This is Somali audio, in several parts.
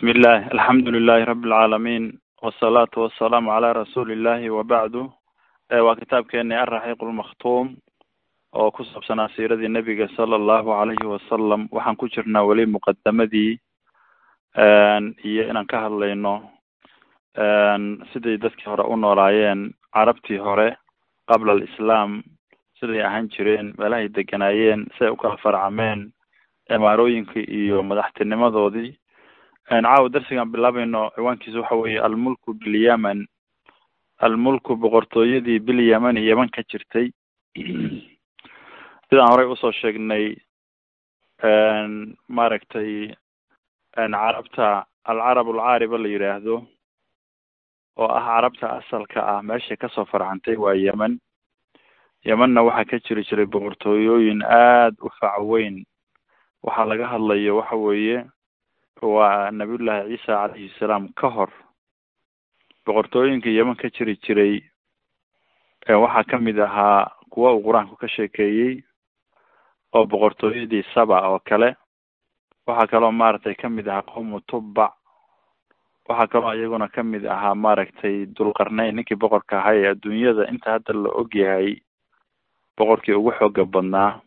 bismi illah alxamdu lilahi rabi lcaalamiin wasalaatu wasalaamu calaa rasuuli illahi wabacdu waa kitaabkeeni alraxiiq lmakhtuum oo ku saabsanaa siiradii nebiga sala allahu alayhi wasalam waxaan ku jirnaa weli muqadamadii iyo inaan ka hadlayno siday dadkii hore u noolaayeen carabtii hore qabla alislaam siday ahaan jireen meelahay deganaayeen siday u kala farcameen imaarooyinkii iyo madaxtinimadoodii caawa darsigaan bilaabayno ciwaankiisa waxa weeye almulku bilyaman almulku boqortooyadii bilyaman yeman ka jirtay. Sidaan horey u soo sheegnay maaragtay carabta alcarab alcaariba la yidhaahdo oo ah carabta asalka ah meeshay ka soo farcantay waa yemen. Yemenna waxaa ka jiri jiray boqortooyooyin aada u fac weyn. Waxaa laga hadlayo waxa weeye waa nabiyullaahi ciisa calayhi salaam ka hor. Boqortooyinka yemen ka jiri jiray waxaa ka mid ahaa kuwa uu qur'aanku ka sheekeeyey oo boqortooyadii saba oo kale. Waxaa kaloo maaragtay ka mid ahaa qowmu tubbac waxaa kaloo iyaguna ka mid ahaa maaragtay dulqarneyn ninkii boqorka ahaa ee adduunyada inta hadda la ogyahay boqorkii ugu xooga badnaa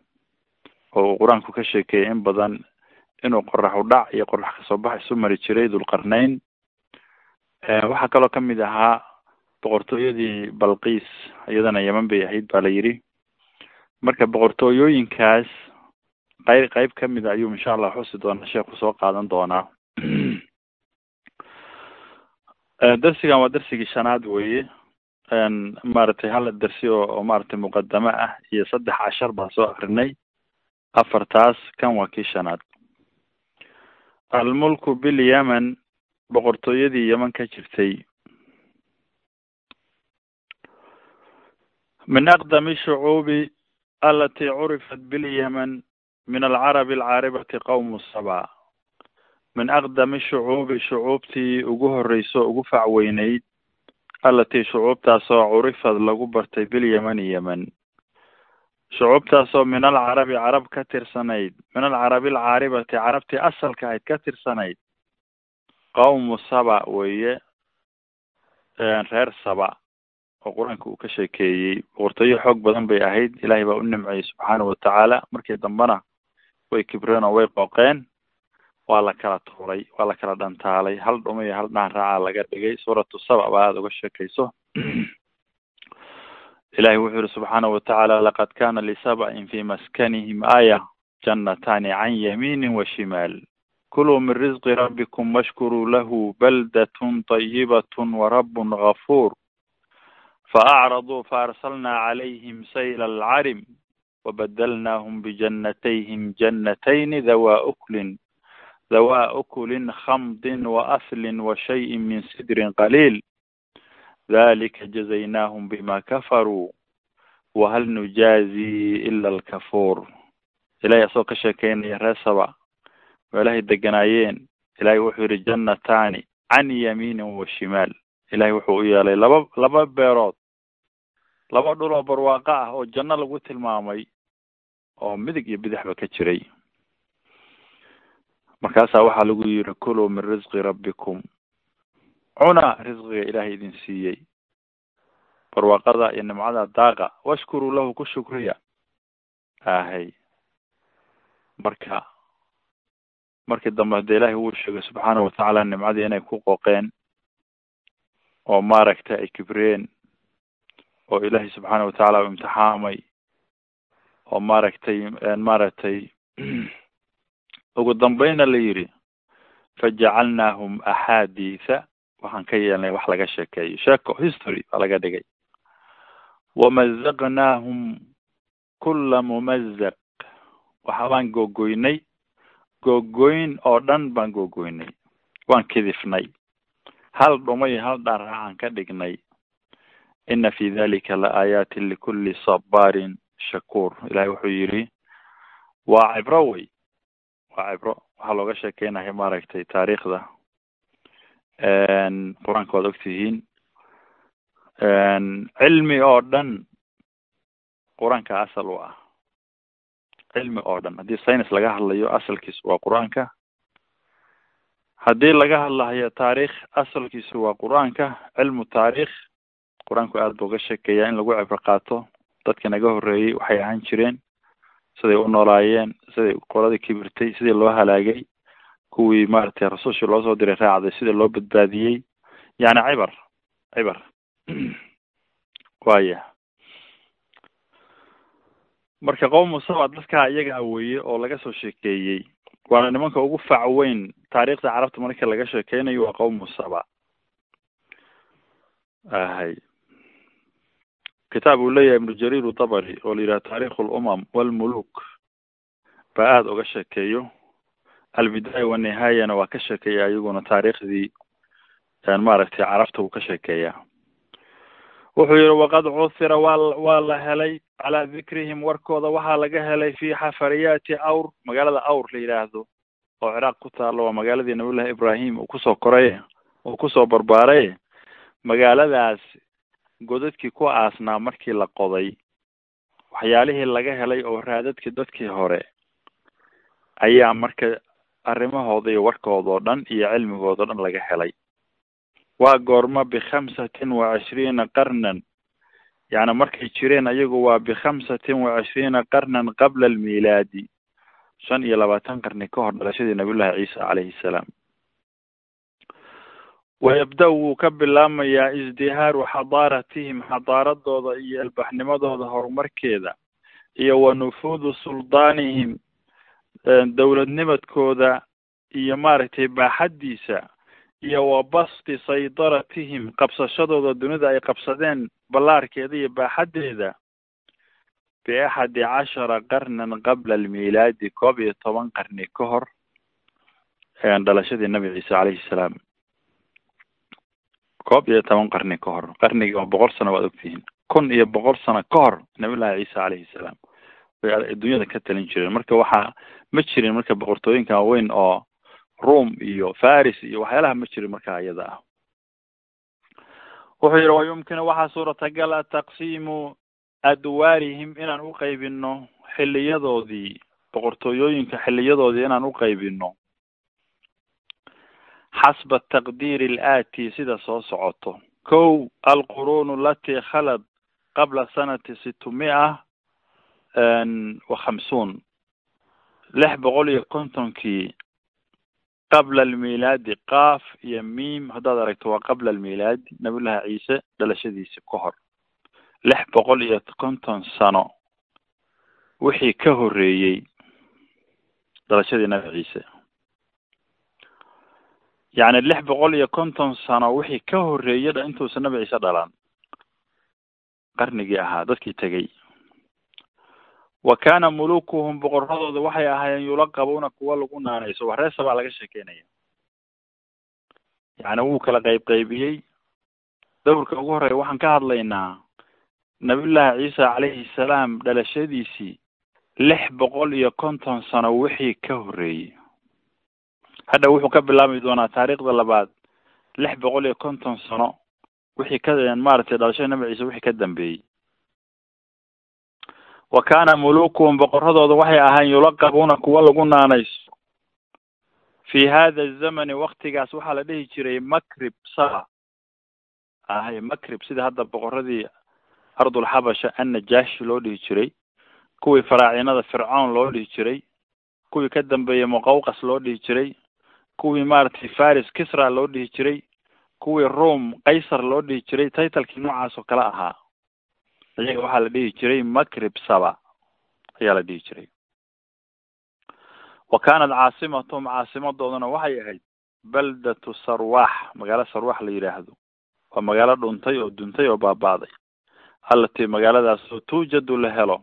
oo uu qur'aanku ka sheekeeyey in badan inuu qorax u dhac iyo qorax ka soo bax isu mari jiray dulqarneyn waxaa kaloo ka mid ahaa boqortooyadii balqiis iyadana yeman bay ahayd baa la yidhi. Marka boqortooyooyinkaas qayb qayb a ayuu insha allah xusi doonaa sheekhu soo qaadan doonaa. Darsigan waa darsigii shanaad weye maaragtay hala darsi oo oo maaragtay muqadamo ah iyo saddex cashar baan soo akrinay. Afartaas kan waa kii shanaad almulku bilyaman boqortooyadii yeman ka jirtay. Min aqdami shucuubi alati curifat bilyaman min alcarabi alcaaribati qowmu saba min aqdami shucuubi shucuubtii ugu horeyso ugu facweyneyd alatii shucuubtaasoo curifad lagu bartay bilyemani yemen shucuubtaasoo min alcarabi carab ka tirsanayd min alcarabi alcaaribati carabtii asalka ahayd ka tirsanayd qowmu saba weeye reer saba oo qur'aanka uu ka sheekeeyey boqortooyo xoog badan bay ahayd ilaahay baa u nimceeyey subxaana watacaala markii dambena way kibreen oo way qooqeen waa la kala tuuray waa la kala dhantaalay hal dhuma iyo hal dhaan raacaa laga dhigay suuratu saba baa aada uga sheekayso ilahi wuxuu yihi subxaana watacaala laqad kana lisaba'in fi maskanihim aaya jannatani can yamiinin wa shimaal. Kuluu min risqi rabbikum washkuruu lahu baldatun tayibatun warabun gafuur faacraduu faarsalna calayhim sayla alcarim wabadalnaahum bijannatayhim jannatayni dawaa uklin dawaa ukulin khamdin waaslin washayin min sidrin qaliil dalika jazaynaahum bima kafaruu wahal nujaazi ila alkafuur ilahay asagoo ka sheekeynaya reer saba meelahay deganaayeen ilahay wuxuu yihi jannatani can yamiinin wa shimaal ilahay wuxuu u yeelay laba laba beerood laba dhul oo barwaaqo ah oo janno lagu tilmaamay oo midig iyo bidixba ka jiray markaasaa waxaa lagu yidhi kuluu min risqi rabbikum cuna risqiga ilaahay idin siiyey. Barwaaqada iyo nimcada daaqa. Washkuruu lahu ku shukriya. Ahay marka markii dambe hadee ilaahay wuu sheegay subxaana watacaala nimcadii inay ku qooqeen oo maaragtay ay kibreen oo ilaahay subxaana watacaala u imtixaamay oo maaragtay maaragtay ugu dambayna la yidhi fajacalnaahum axaadiitha waxaan ka yeelnay wax laga sheekeeyo sheeko history baa laga dhigay. Wamazaqnaahum kula mumazaq waxa baan googoynay googoyn oo dhan baan googoynay waan kidifnay. Hal dhumay hal dhaan raacaan ka dhignay. Ina fi dalika la aayaatin likuli sabaarin shakuur. Ilahay wuxuu yidhi waa cibro wey. Waa cibro. Waxaa looga sheekeynaya maaragtay taariikhda qur'aanka waad ogtihiin cilmi oo dhan qur'aanka asal u ah. Cilmi oo dhan haddii science laga hadlayo asalkiisu waa qur'aanka. Haddii laga hadlahayo taariikh asalkiisu waa qur'aanka. Cilmu taariikh qur'aanku aada buu uga sheekeeyaa in lagu cibro qaato. Dadka naga horreeyey waxay ahaan jireen siday u noolaayeen siday qoladii kibirtay sidii loo halaagay kuwii maaragtay rasuushii loo soo diray raacday sida loo badbaadiyey. Yani cibar cibar waya marka qowmu saba dadkaa iyagaa weeye oo laga soo sheekeeyey waana nimanka ugu fac weyn taariikhda carabta marka laga sheekeynayo waa qowmu saba ahay kitaab uu leeyahay ibnu jarir utabari oo la yidhaha taarikh lumam walmuluk baa aada uga sheekeeyo albidaaya wanihaayana waa ka sheekeeya iyaguna taariikhdii maaragtay carabta uu ka sheekeeyaa wuxuu yihi waqad cuthira waa waa la helay calaa dikrihim warkooda waxaa laga helay fi xafariyaati awr magaalada awr la yidhaahdo oo ciraaq ku taalo waa magaaladii nabiyullahi ibrahim uu ku soo koray uu ku soo barbaaray. Magaaladaas godadkii ku aasnaa markii la qoday waxyaalihii laga helay oo raadadkii dadkii hore ayaa marka arrimahooda iyo warkooda oo dhan iyo cilmigooda dhan laga helay. Waa goorma bikhamsatin wa cishriina qarnan. Yani markay jireen ayagu waa bikhamsatin wa cishriina qarnan qabla almilaadi. Shan iyo labaatan qarni ka hor dhalashadii nabiyullahi ciisa calayhi salaam. Wayabda wuu ka bilaamayaa isdihaaru xadaaratihim xadaaradooda iyo albaxnimadooda horumarkeeda. Iyo wa nufuudu suldaanihim dowladnimadkooda iyo maaragtay baaxaddiisa iyo wa basti saydaratihim qabsashadooda dunida ay qabsadeen ballaarkeeda iyo baaxaddeeda biaxadi cashara qarnan qabla almilaadi koob iyo toban qarni ka hor dhalashadii nabi ciise calayhi salaam. Koob iyo toban qarni ka hor qarnigii waa boqol sano waad ogtihiin kun iyo boqol sano ka hor nabiyullahi ciise calayhi salaam way adduunyada ka talin jireen marka waxaa ma jirin marka boqortooyinka waaweyn oo room iyo faris iyo waxyaalaha ma jirin marka iyada ah wuxuu yihi wa yumkinu waxaa suuratagal a taqsiimu adwaarihim inaan u qaybino xiliyadoodii boqortooyooyinka xiliyadoodii inaan u qaybino xasba taqdiiri alaati sida soo socoto. Kow alquruunu alatii khalad qabla sanati situmia khamsuun lix boqol iyo kontonkii qabla almilaadi qaaf iyo miim haddaad aragto waa qabla almilaadi nabiyullahi ciise dhalashadiisi ka hor. Lix boqol iyo konton sano wixii ka horreeyey dhalashadii nabi ciise. Yacni lix boqol iyo konton sano wixii ka horreeyay intuusan nabi ciise dhalan qarnigii ahaa dadkii tegey wa kaana mulukuhum boqoradooda waxay ahaayeen yulaqabuuna kuwa lagu naanayso wareesa baa laga sheekeynaya. Yacni wuu kala qayb qaybiyey dawrka ugu horreeya waxaan ka hadlaynaa nabiyullaahi ciisa calayhi salaam dhalashadiisii lix boqol iyo konton sano wixii ka horreeyey. Hadha wuxuu ka bilaabi doonaa taariikhda labaad lix boqol iyo konton sano wixii ka maaragtay dhalashada nabi ciise wixii ka dambeeyey wa kaana mulukuhum boqoradooda waxay ahayn yulaqabuuna kuwa lagu naanayso. Fi hada zamani waktigaas waxaa la dhihi jiray makrib saba ahay makrib sida hadda boqoradii ardulxabasha annajaashi loo dhihi jiray kuwii faraacinada fircown loo dhihi jiray kuwii ka dambeeyey muqawqas loo dhihi jiray kuwii maaragtay faris kisra loo dhihi jiray kuwii rome qaysar loo dhihi jiray taytalkii noocaas oo kale ahaa iyaga waxaa la dhihi jiray makrib saba ayaa la dhihi jiray. Wa kaanat caasimatum caasimadoodana waxay ahayd baldatu sarwax magaalo sarwax la yidhaahdo waa magaalo dhuntay oo duntay oo baaba'day allatii magaaladaas oo tuujadu la helo.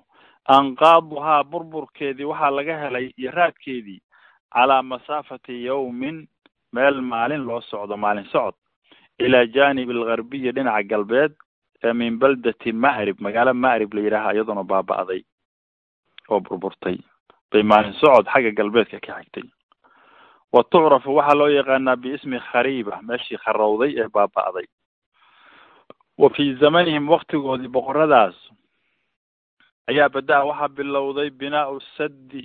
Anqaaduhaa burburkeedii waxaa laga helay iyo raadkeedii calaa masaafati yawmin meel maalin loo socdo maalin socod ilaa janib algarbiyi dhinaca galbeed. ee min baldati ma'rib magaalo ma'rib la yidhaaha iyaduna baaba'day oo burburtay. Bay maalin socod xagga galbeedka ka xigtay. Wa tucrafu waxaa loo yaqaanaa biismi khariiba meeshii kharowday ee baaba'day. Wa fii zamanihim waktigoodii boqoradaas ayaa badaa waxaa bilowday binaau saddi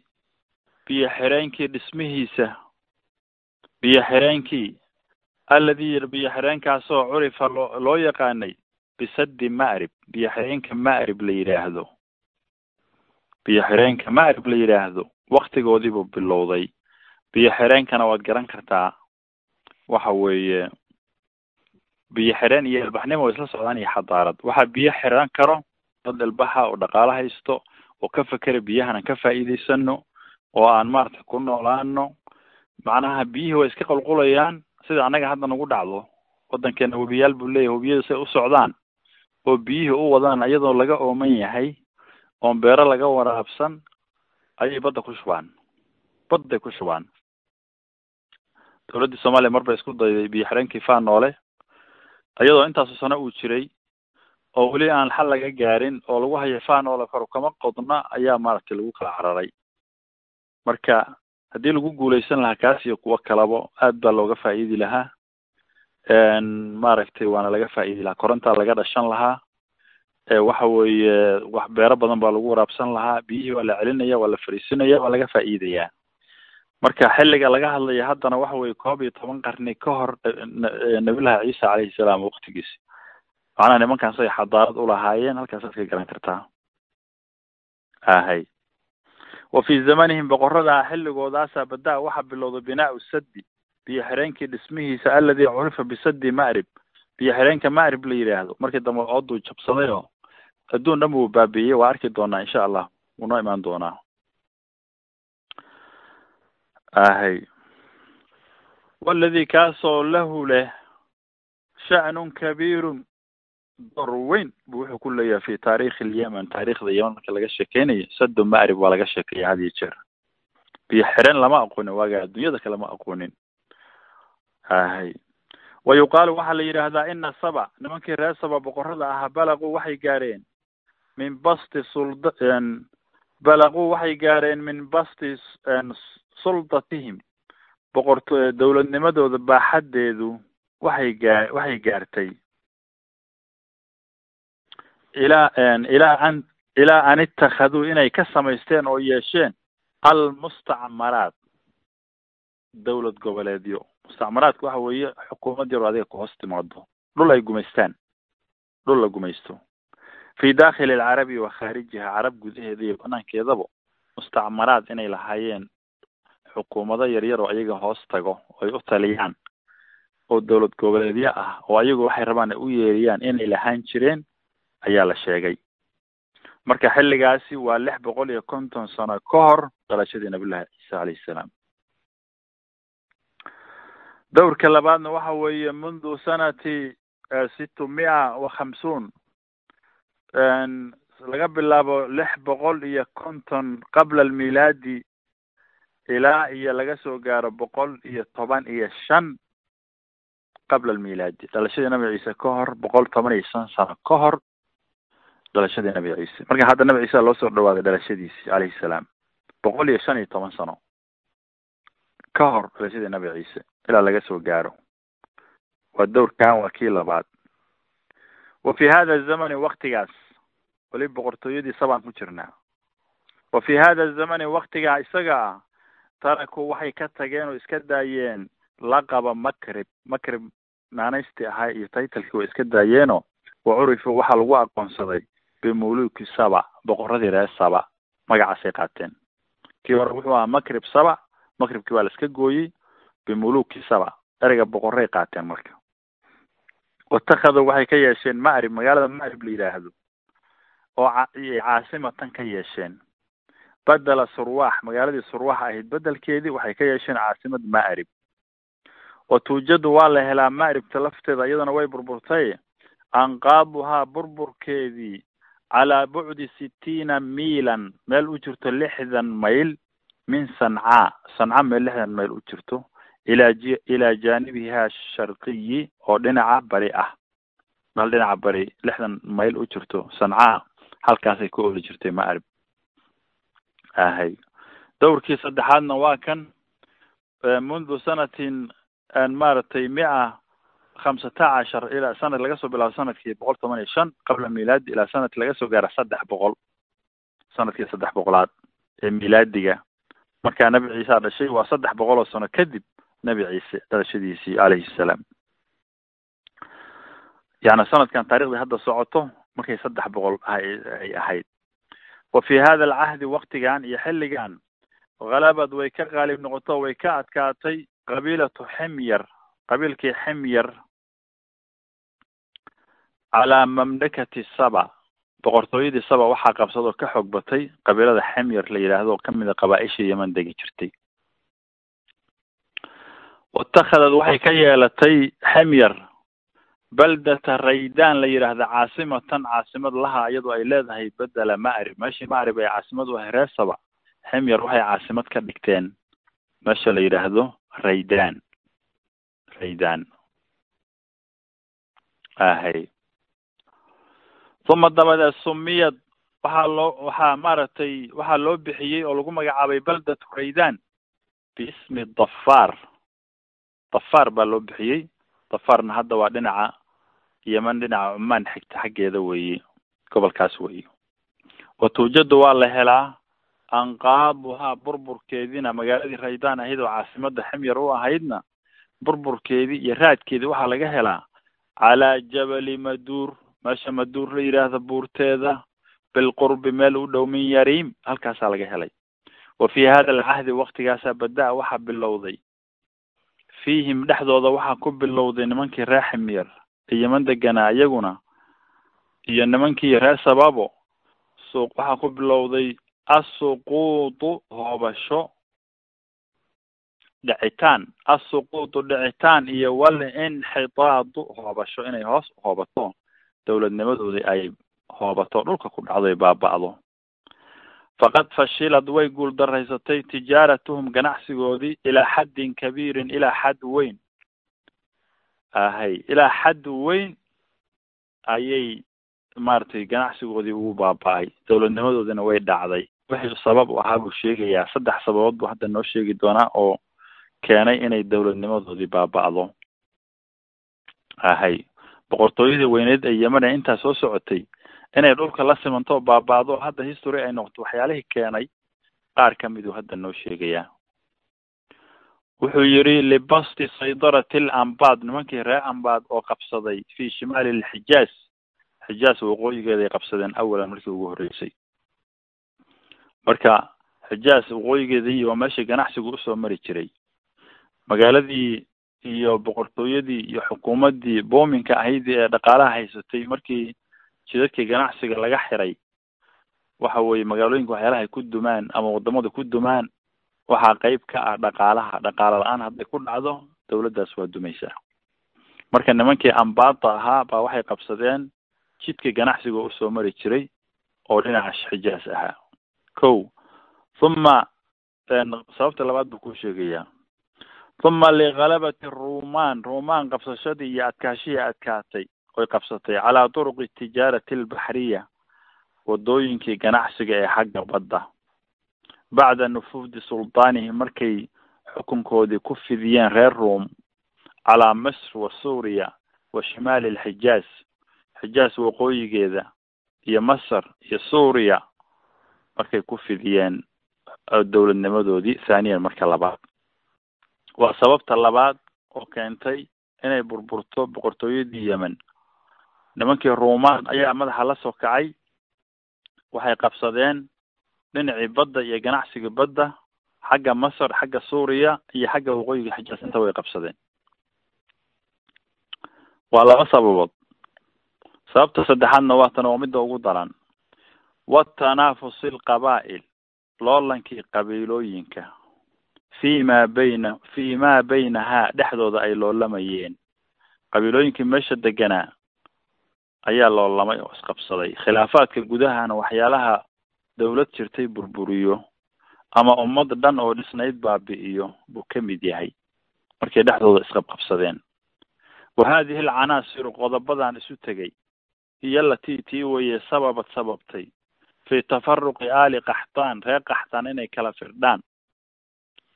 biyo xireenkii dhismihiisa biyo xireenkii alladii biyo xireenkaasoo curifa loo loo yaqaanay bisaddi ma'rib biyo xireenka ma'rib la yidhaahdo biyo xireenka ma'rib la yidhaahdo waktigoodiibuu bilowday biyo xireenkana waad garan kartaa waxa weeye biyo xireen iyo ilbaxnimo way isla socdaan iyo xadaarad waxaa biyo xiran karo dad ilbaxa oo dhaqaalo haysto oo ka fekera biyahan aan ka faa'iidaysano oo aan maarata ku noolaano macnaha biyihii way iska qulqulayaan sida annaga hadda nagu dhacdo waddankeena webiyaal buu leeyahy webiyada say u socdaan oo biyihii u wadaan iyadoo laga ooman yahay oon beero laga waraabsan ayay badda ku shubaan. Badday ku shubaan. Dawladdii soomaaliya mar bay isku dayday biyo xireenkii faa noole iyadoo intaasu sano uu jiray oo weli aan xal laga gaarin oo lagu hayo faa noole kor kama qodna ayaa maaragtay lagu kala cararay. Marka haddii lagu guuleysan lahaa kaas iyo kuwo kalaba aad baa looga faa'iidi lahaa maaragtay waana laga faa'iidi lahaa. Korontaa laga dhashan lahaa. Waxa weeye wax beero badan baa lagu waraabsan lahaa. Biyihii waa la celinaya waa la fariisinaya waa laga faa'iidayaa. Marka xilliga laga hadlaya haddana waxa weye koob iyo toban qarni ka hor nabilahi ciisa calayhi salaam waktigiisi macnaha nimankaas ay xadaarad ulahaayeen halkaasaad ka garan kartaa. Ahay wa fi zamanihim boqorada xilligoodaasa badaa waxaa bilowday binaau saddi biyo xireenkii dhismihiisa alladii curifa bisaddi ma'rib biyo xireenka ma'rib la yidhaahdo markii dambe ooduu jabsaday oo adduun dhan buu baabi'iyey waa arki doonaa insha allah wuu imaan doonaa. Ahay. Waladii kaasoo lahu leh sha'nun kabiirun door weyn buu wuxuu ku leeyahay fi taarikhi alyemen taarikhda yemen marka laga sheekeynayo sado ma'rib waa laga sheekeeya had iyo jeer. Biyo xireen lama aqoonin waaga adduunyada kale ma aqoonin ahay wa yuqaalu waxaa la yidhaahdaa ina saba nimankii reer saba boqorada ahaa balaquu waxay gaareen min basti sulda balaquu waxay gaareen min basti suldatihim. Boqorto dowladnimadooda baaxaddeedu waxay gaa waxay gaartay. Ilaa ilaa an ilaa an ittakhaduu inay ka samaysteen oo yeesheen almustacmaraat dawlad goboleedyo mustacmaraadka waxa weeye xukuumad yar oo adiga ku hoos timaado dhul ay gumaystaan. Dhul la gumaysto. Fi dakhili alcarabi wa khaarijiha carab gudaheeda iyo banaankeedaba mustacmaraad inay lahaayeen xukuumado yaryar oo ayaga hoos tago ay u taliyaan oo dawlad goboleedyo ah oo ayagu waxay rabaan ay u yeeriyaan inay lahaan jireen ayaa la sheegay. Marka xilligaasi waa lix boqol iyo konton sano ka hor dhalashadii nabiyullahi ciisa calayhi salaam dowrka labaadna waxa weeye mundu sanati sita mia wa khamsuun. Laga bilaabo lix boqol iyo konton qabla almilaadi ilaa iyo laga soo gaaro boqol iyo toban iyo shan qabla almilaadi. Dhalashadii nabi ciise ka hor boqol toban iyo shan sano ka hor dhalashadii nabi ciise. Marka hadda nabi ciise loo soo dhawaaday dhalashadiisi calayhi salaam. Boqol iyo shan iyo toban sano ka hor dhalashadii nabi ciise ilaa laga soo gaaro. Waa dowrkan waa kii labaad. Wa fi hada zamani waktigaas weli boqortooyadii sabaan ku jirnaa. Wa fi hada zamani waktigaa isaga ah taraku waxay ka tageen oo iska daayeen laqaba makrib makrib naanaystii ahaa iyo taytalkii way iska daayeenoo wa curifu waxaa lagu aqoonsaday bimuluki saba boqoradii reer saba magacaasay qaateen. Kii hore wuxuu ahaa makrib saba makribkii waa la iska gooyey bimuluki saba ereyga boqoray qaateen marka watakhaduu waxay ka yeesheen ma'rib magaalada ma'rib la yidhaahdo oo caasimatan ka yeesheen bedela surwaax magaaladii surwaax ahayd bedelkeedii waxay ka yeesheen caasimad ma'rib wa tuujadu waa la helaa ma'ribta lafteeda iyadana way burburtay anqaaduhaa burburkeedii calaa bucdi sitiina miilan meel u jirto lixdan mayl min sancaa sanca meel lixdan mayl u jirto ilaa ilaa jaanibiha sharqiyi oo dhinaca bari ah. Meel dhinaca bari lixdan mayl u jirto sancaa halkaasay ku ooli jirtay ma'rib ahay. Dowrkii saddexaadna waa kan mundu sanatin maaragtay mia khamsata cashar ilaa sanad laga soo bilaabo sannadkii boqol toban iyo shan qabla milaadi ilaa sanadki laga soo gaara saddex boqol. Sanadkii saddex boqolaad ee milaadiga. Markaa nabi ciisa dhashay waa saddex boqol oo sano kadib nebi ciise dhalashadiisii calayhi salaam. Yani sanadkan taarikhdi hadda socoto markay saddex boqol ay ahayd. Wa fi hada alcahdi waktigan iyo xilligan halabad way ka qaalib noqoto way ka adkaatay qabiilatu ximyar qabiilkii ximyar. Calaa mamlakati saba boqortooyadii saba waxaa qabsadoo ka xoog batay qabiilada ximyar la yidhaahdo oo ka mid a qabaa-isha yeman degi jirtay waitakadad waxay ka yeelatay ximyar baldata raydan la yidhaahda caasimatan caasimad laha iyadoo ay leedahay bedela ma'rib meeshii ma'rib ay caasimad u ahay reer saba ximyar waxay caasimad ka dhigteen meesha la yidhaahdo raydan raydan ahay uma dabadeed sumiyad waxaa loo waxaa maaragtay waxaa loo bixiyey oo lagu magacaabay baldatu raydan biismi dafaar dafaar baa loo bixiyey. Dafaarna hadda waa dhinaca yeman dhinaca cumaan xigta xaggeeda weeye gobolkaas weeye. Wa tuujadu waa la helaa anqaabuhaa burburkeediina magaaladii raydaan ahayd oo caasimada ximyar u ahaydna burburkeedii iyo raadkeedii waxaa laga helaa calaa jabali maduur. Meesha maduur la yidhaahda buurteeda bilqurbi meel u dhow min yariim halkaasaa laga helay. Wa fi hada alcahdi waktigaasaa bada-a waxaa bilowday fiihim dhexdooda waxaa ku bilowday nimankii reer ximyar ee yeman deganaa iyaguna iyo nimankii reer sababo. Suuq waxaa ku bilowday assuquutu hoobasho dhicitaan. Assuquutu dhicitaan iyo wal inxitaadu hoobasho inay hoos hoobato. Dowladnimadoodii ay hoobato dhulka ku dhacdo ay baaba'do faqad fashilad way guuldaraysatay tijaaratuhum ganacsigoodii ilaa xaddin kabiirin ilaa xad weyn ahay ilaa xad weyn ayay maaragtay ganacsigoodii ugu baaba-ay dowladnimadoodina way dhacday wixii sabab u ahaa buu sheegayaa saddex sababood buu hadda noo sheegi doonaa oo keenay inay dowladnimadoodii baaba-do ahay boqortooyadii weyneed ee yemen ee intaa soo socotay inay dhulka la simanto baaba-do. Hadda history ay noqoto waxyaalihii keenay qaar kamiduu hadda noo sheegayaa wuxuu yidhi libasti saydarati l ambad nimankii reer ambad oo qabsaday fi shimaali lxijaaz xijaaz waqooyigeeday qabsadeen awalan markii ugu horreysay. Marka xijaaz waqooyigeedii waa meeshii ganacsigu u soo mari jiray magaaladii iyo boqortooyadii iyo xukuumaddii boominka ahayd ee dhaqaalaha haysatay markii jidadkii ganacsiga laga xiray. Waxa weeye magaalooyinka waxyaalaha ku dumaan ama waddamada ku dumaan waxaa qeyb ka ah dhaqaalaha. Dhaqaalo la'aan hadday ku dhacdo dawladdaas waa dumaysaa marka nimankii ambaata ahaa baa waxay qabsadeen jidka ganacsiga u soo mari jiray oo dhinaca xijaas ahaa. Ko huma sababta labaad buu ku sheegayaa. Huma likalabati rumaan rumaan qabsashadii iyo adkaashihii adkaatay oy qabsatay calaa turuqi tijaarati albaxriya wadooyinkii ganacsiga ee xagga badda. Bacda nufuudi sultaanihi markay xukunkoodii ku fidiyeen reer ruom calaa misr wa suuriya wa shimaali alxijaaz xijaaz waqooyigeeda iyo masar iyo suuriya markay ku fidiyeen dowladnimadoodii thaniyan marka labaad. Waa sababta labaad oo keentay inay burburto boqortooyadii yemen nimankii ruumaan ayaa madaxa la soo kacay. Waxay qabsadeen dhinacii badda iyo ganacsiga badda xagga masar xagga suuriya iyo xagga waqooyiga xijaas inta way qabsadeen. Waa laba sababood. Sababta saddexaadna waa tan oo midda ugu daran. Watanaafusi alqabaa'il loolankii qabiilooyinka. Fi ma bayna fi ma baynahaa dhexdooda ay loolamayeen qabiilooyinkii meesha deganaa ayaa loolamay oo isqabsaday. Khilaafaadka gudahana waxyaalaha dawlad jirtay burburiyo ama ummad dhan oo dhisnayd baabi'iyo buu ka mid yahay. Markay dhexdooda isqabqabsadeen. Wa haadihi alcanaasiru qodobadan isu tegay hiyo latii tii weye sababad sababtay. Fi tafaruqi aali qaxtaan reer qaxtaan inay kala firdhaan.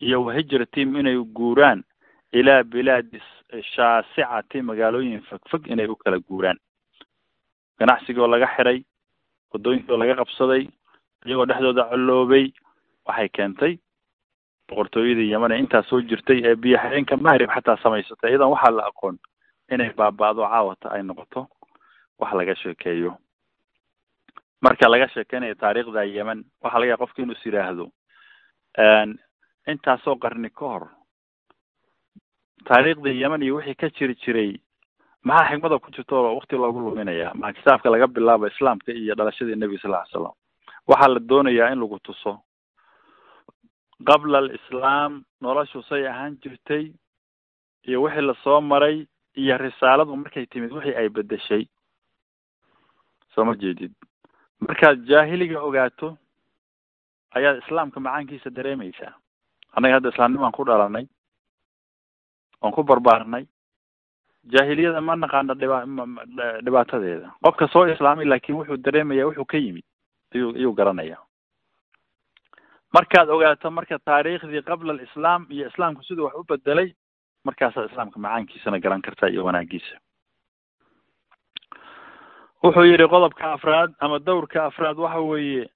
Iyo wahijratim inay guuraan ilaa bilaadi shaasicati magaalooyin fogfog inay u kala guuraan ganacsigoo laga xiray wadooyinkii oo laga qabsaday iyagoo dhexdooda colloobay waxay keentay boqortooyadii yeman ee intaa soo jirtay ee biyo xireenka mahrib xataa samaysatay. Iyadan waxaa la aqoon inay baaba-do caawata ay noqoto wax laga sheekeeyo. Marka laga sheekeynayo taariikhda yemen waxaa laga yahay qofka inuu is yidhaahdo intaasoo qarni ka hor. Taariikhda yemen iyo wixii ka jiri jiray maxaa xikmada ku jirta oo wakti loogu luminaya? Maa kitaabka laga bilaabo islaamka iyo dhalashadii nebiga sal ly slam waxaa la doonayaa in lagu tuso. Qabla alislaam noloshu say ahaan jirtay iyo wixii la soo maray iyo risaaladu markay timid wixii ay bedeshay soo ma jeedid. Markaad jaahiliga ogaato ayaad islaamka macaankiisa dareemaysaa annaga hadda islaamnimaan ku dhalanay oon ku barbaarnay jaahiliyada ma naqaano dhiba dhibaatadeeda qofka soo islaamay laakin wuxuu dareemaya wuxuu ka yimid. Ayuu ayuu garanaya. Markaad ogaato marka taariikhdii qabla alislaam iyo islaamku siduu wax u bedelay markaasaad islaamka macaankiisana garan kartaa iyo wanaagiisa wuxuu yidhi qodobka afraad ama dowrka afraad waxa weeye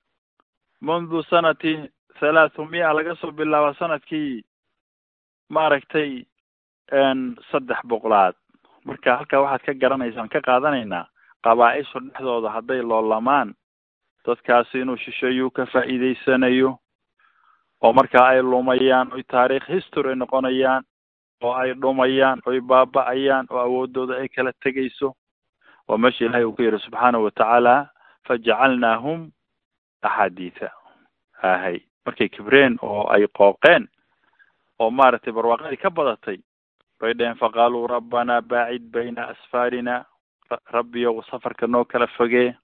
mundu sanati thalathumia laga soo bilaabo sannadkii maaragtay saddex boqolaad marka halkaa waxaad ka garanaysaan ka qaadanaynaa qabaa-ishu dhexdooda hadday loolamaan dadkaasi inuu shisheeyuu ka faa'iideysanayo oo markaa ay lumayaan oy taariikh history noqonayaan oo ay dhumayaan oy baaba-ayaan oo awoodooda ay kala tegayso waa meesha ilahay uu ku yihi subxaanahu watacaala fajacalnaahum axaadiitha ahay. Markay kibreen oo ay qooqeen oo maaragtay barwaaqadii ka badatay bay dheheen faqaaluu rabbanaa baacid bayna asfaarina rabbiyow safarka noo kala fogee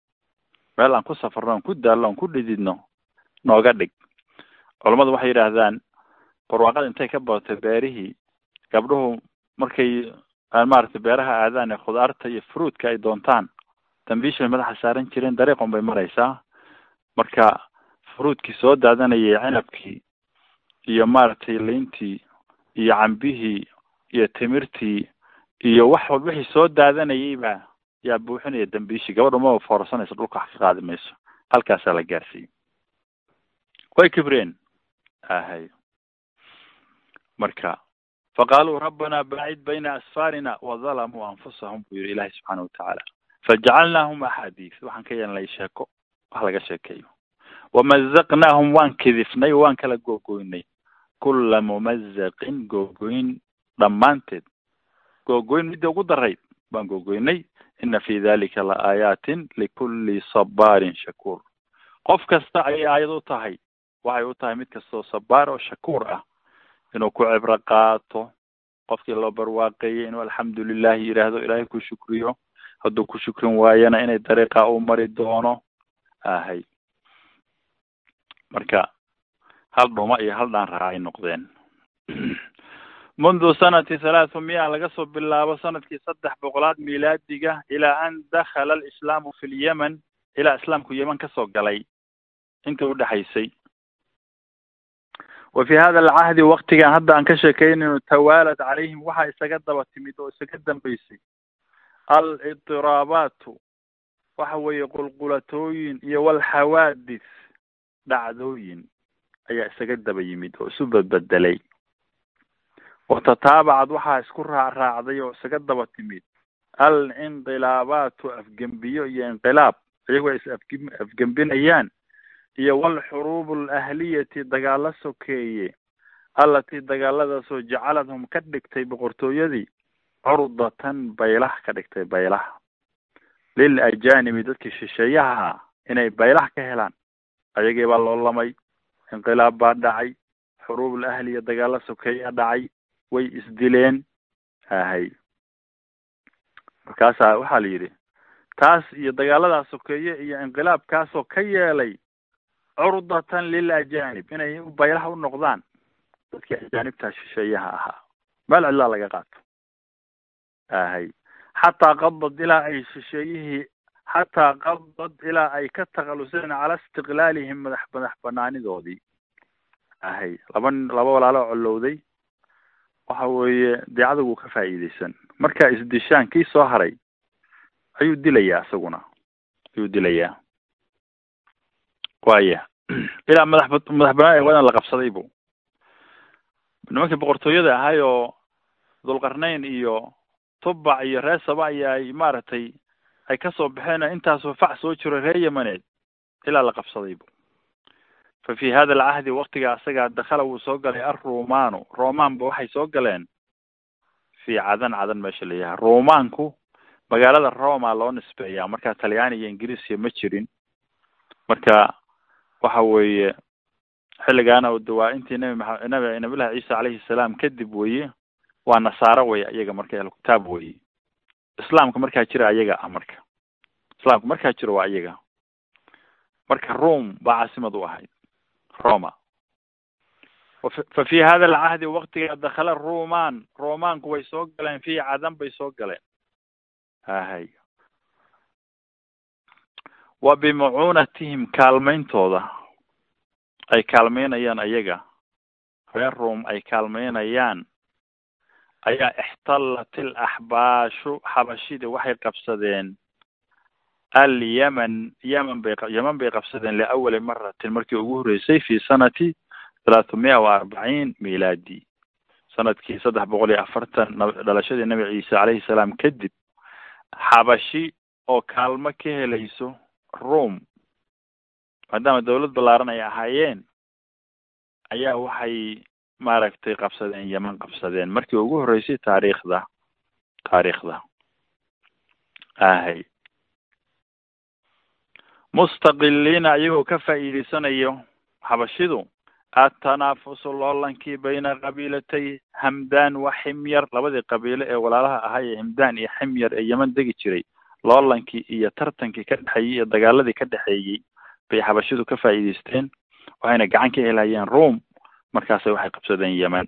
meel aan ku safarno on ku daallo on ku dhididno nooga dhig culammadu waxay yidhaahdaan barwaaqada intay ka badatay beerihii gabdhuhu markay maaragtay beeraha aadaan ee khudaarta iyo fruitka ay doontaan dambiishay madaxa saaran jireen dariiqon bay maraysaa marka fruitkii soo daadanayay cinabkii iyo maaragtay liintii iyo cambihii iyo timirtii iyo wax walba wixii soo daadanayay baa yaa buuxinaya dambiishii gabadha ma foorsanayso dhulka wax ka qaadi mayso. Halkaasaa la gaarsiiyey. Way kibreen. Ahay marka faqaaluu rabbana baacid bayna asfaarina wadalamuu anfusahum buu yihi ilahi subxaana watacaala fajacalnaahum axaadiis. Waxaan ka yeelnay sheeko. Wax laga sheekeeyo. Wamazaqnaahum waan kidifnay waan kala googoynay kula mumazaqin googoyn dhammaanteed. Googoyn midda ugu darayd baan googoynay ina fi dalika la aayaatin likulli sabaarin shakuur. Qof kasta ayay aayad u tahay. Waxay u tahay mid kastoo sabaar oo shakuur ah. Inuu ku cibro qaato qofkii loo barwaaqeeyey inuu alxamdu lilahi yidhaahdo ilaahay ku shukriyo. Hadduu ku shukrin waayana inay dariiqa u mari doono. Ahay marka hal dhuma iyo hal dhaan raa ay noqdeen mundu sanati thalathumia laga soo bilaabo sannadkii saddex boqolaad milaadiga ilaa an dakhala alislaamu fi lyemen ilaa islaamku yemen ka soo galay inta udhexaysay wa fi hada alcahdi waktigan hadda aan ka sheekeynayno tawaalad calayhim waxaa isaga daba timid oo isaga dambeysay alidiraabatu waxa weeye qulqulatooyin iyo walxawaadis dhacdooyin ayaa isaga daba yimid oo isu badbedelay wa tataabacad waxaa isku raacraacday oo isaga daba timid alinqilaabaatu afgembiyo iyo inqilaab iyagoo is afg afgembinayaan iyo walxuruub alahliyati dagaalo sokeeye allatii dagaaladaasoo jacaladhum ka dhigtay boqortooyadii curdatan baylah ka dhigtay baylah lil ajaanibi dadkii shisheeyaha ahaa inay baylah ka helaan ayagii baa loo lamay inqilaab baa dhacay xuruub alahliya dagaalo sokeeyaa dhacay way isdileen ahay. Markaasaa waxaa la yidhi taas iyo dagaaladaas sokeeye iyo inqilaabkaasoo ka yeelay curdatan lil ajanib inay baylaha u noqdaan. Dadkii ajaanibtaa shisheeyaha ahaa. Meel cidlaa laga qaato. Ahay. Xataa qadad ilaa ay shisheeyihii xataa qadad ilaa ay ka takhaluseen cala istiqlaalihim madax madax banaanidoodii ahay. Laba laba walaalo collowday waxa weeye dee cadowgu ka faa'iideysan markaa isdishaan kii soo haray ayuu dilayaa isaguna ayuu dilayaa. Waya ilaa madax madax banaan wadan la qabsaday bu nimankii boqortooyada ahay oo dulqarnayn iyo tubac iyo reer saba ayaa ay maaragtay ay ka soo baxeen intaasoo fac soo jiro reer yamaneed ilaa la qabsadaybu fa fi hada alcahdi waktiga asagaa dakhala wuu soo galay arrumaanu. Romaanba waxay soo galeen fi cadan cadan meesha la yahay romaanku magaalada roma loo nisbeeyaa. Marka talyaani iyo ingiriisiya ma jirin. Marka waxa weeye xilligaana de waa intii nabi maa nabi nabillahi ciisa calayhi salaam kadib weye waa nasaaro wey iyaga marka ahlukitaab weye islaamka markaa jira ayaga ah marka. Islaamka markaa jiro waa iyaga marka rome baa caasimad u ahayd roma. Fa fi hada alcahdi waktiga dakhala ruman romaanku way soo galeen fi cadan bay soo galeen. Hahay wa bimacuunatihim kaalmayntooda. Ay kaalmeynayaan ayaga. Reer room ay kaalmeynayaan ayaa ixtallat ilaxbaashu xabashida waxay qabsadeen alyaman yaman bay yaman bay qabsadeen liawali maratin markii ugu horreysay fi sanati thalathumia wa arbaciin miladi sannadkii saddex boqol iyo afartan dhalashadii nabi ciise calayhi salaam kadib xabashi oo kaalmo ka helayso rome maadaama dawlad ballaaran ay ahaayeen ayaa waxay maaragtay qabsadeen yeman qabsadeen. Markii ugu horreysay taariikhda taariikhda ahay mustaqiliina iyagoo ka faa'iideysanayo xabashidu attanaafusu loolankii bayna qabiilatay hamdan wa ximyar labadii qabiile ee walaalaha ahaa ee himdan iyo ximyar ee yeman degi jiray loolankii iyo tartankii ka dhexeeyey iyo dagaaladii ka dhexeeyey bay xabashidu ka faa'iideysteen waxayna gacan ka helayeen rome markaasay waxay qabsadeen yemen.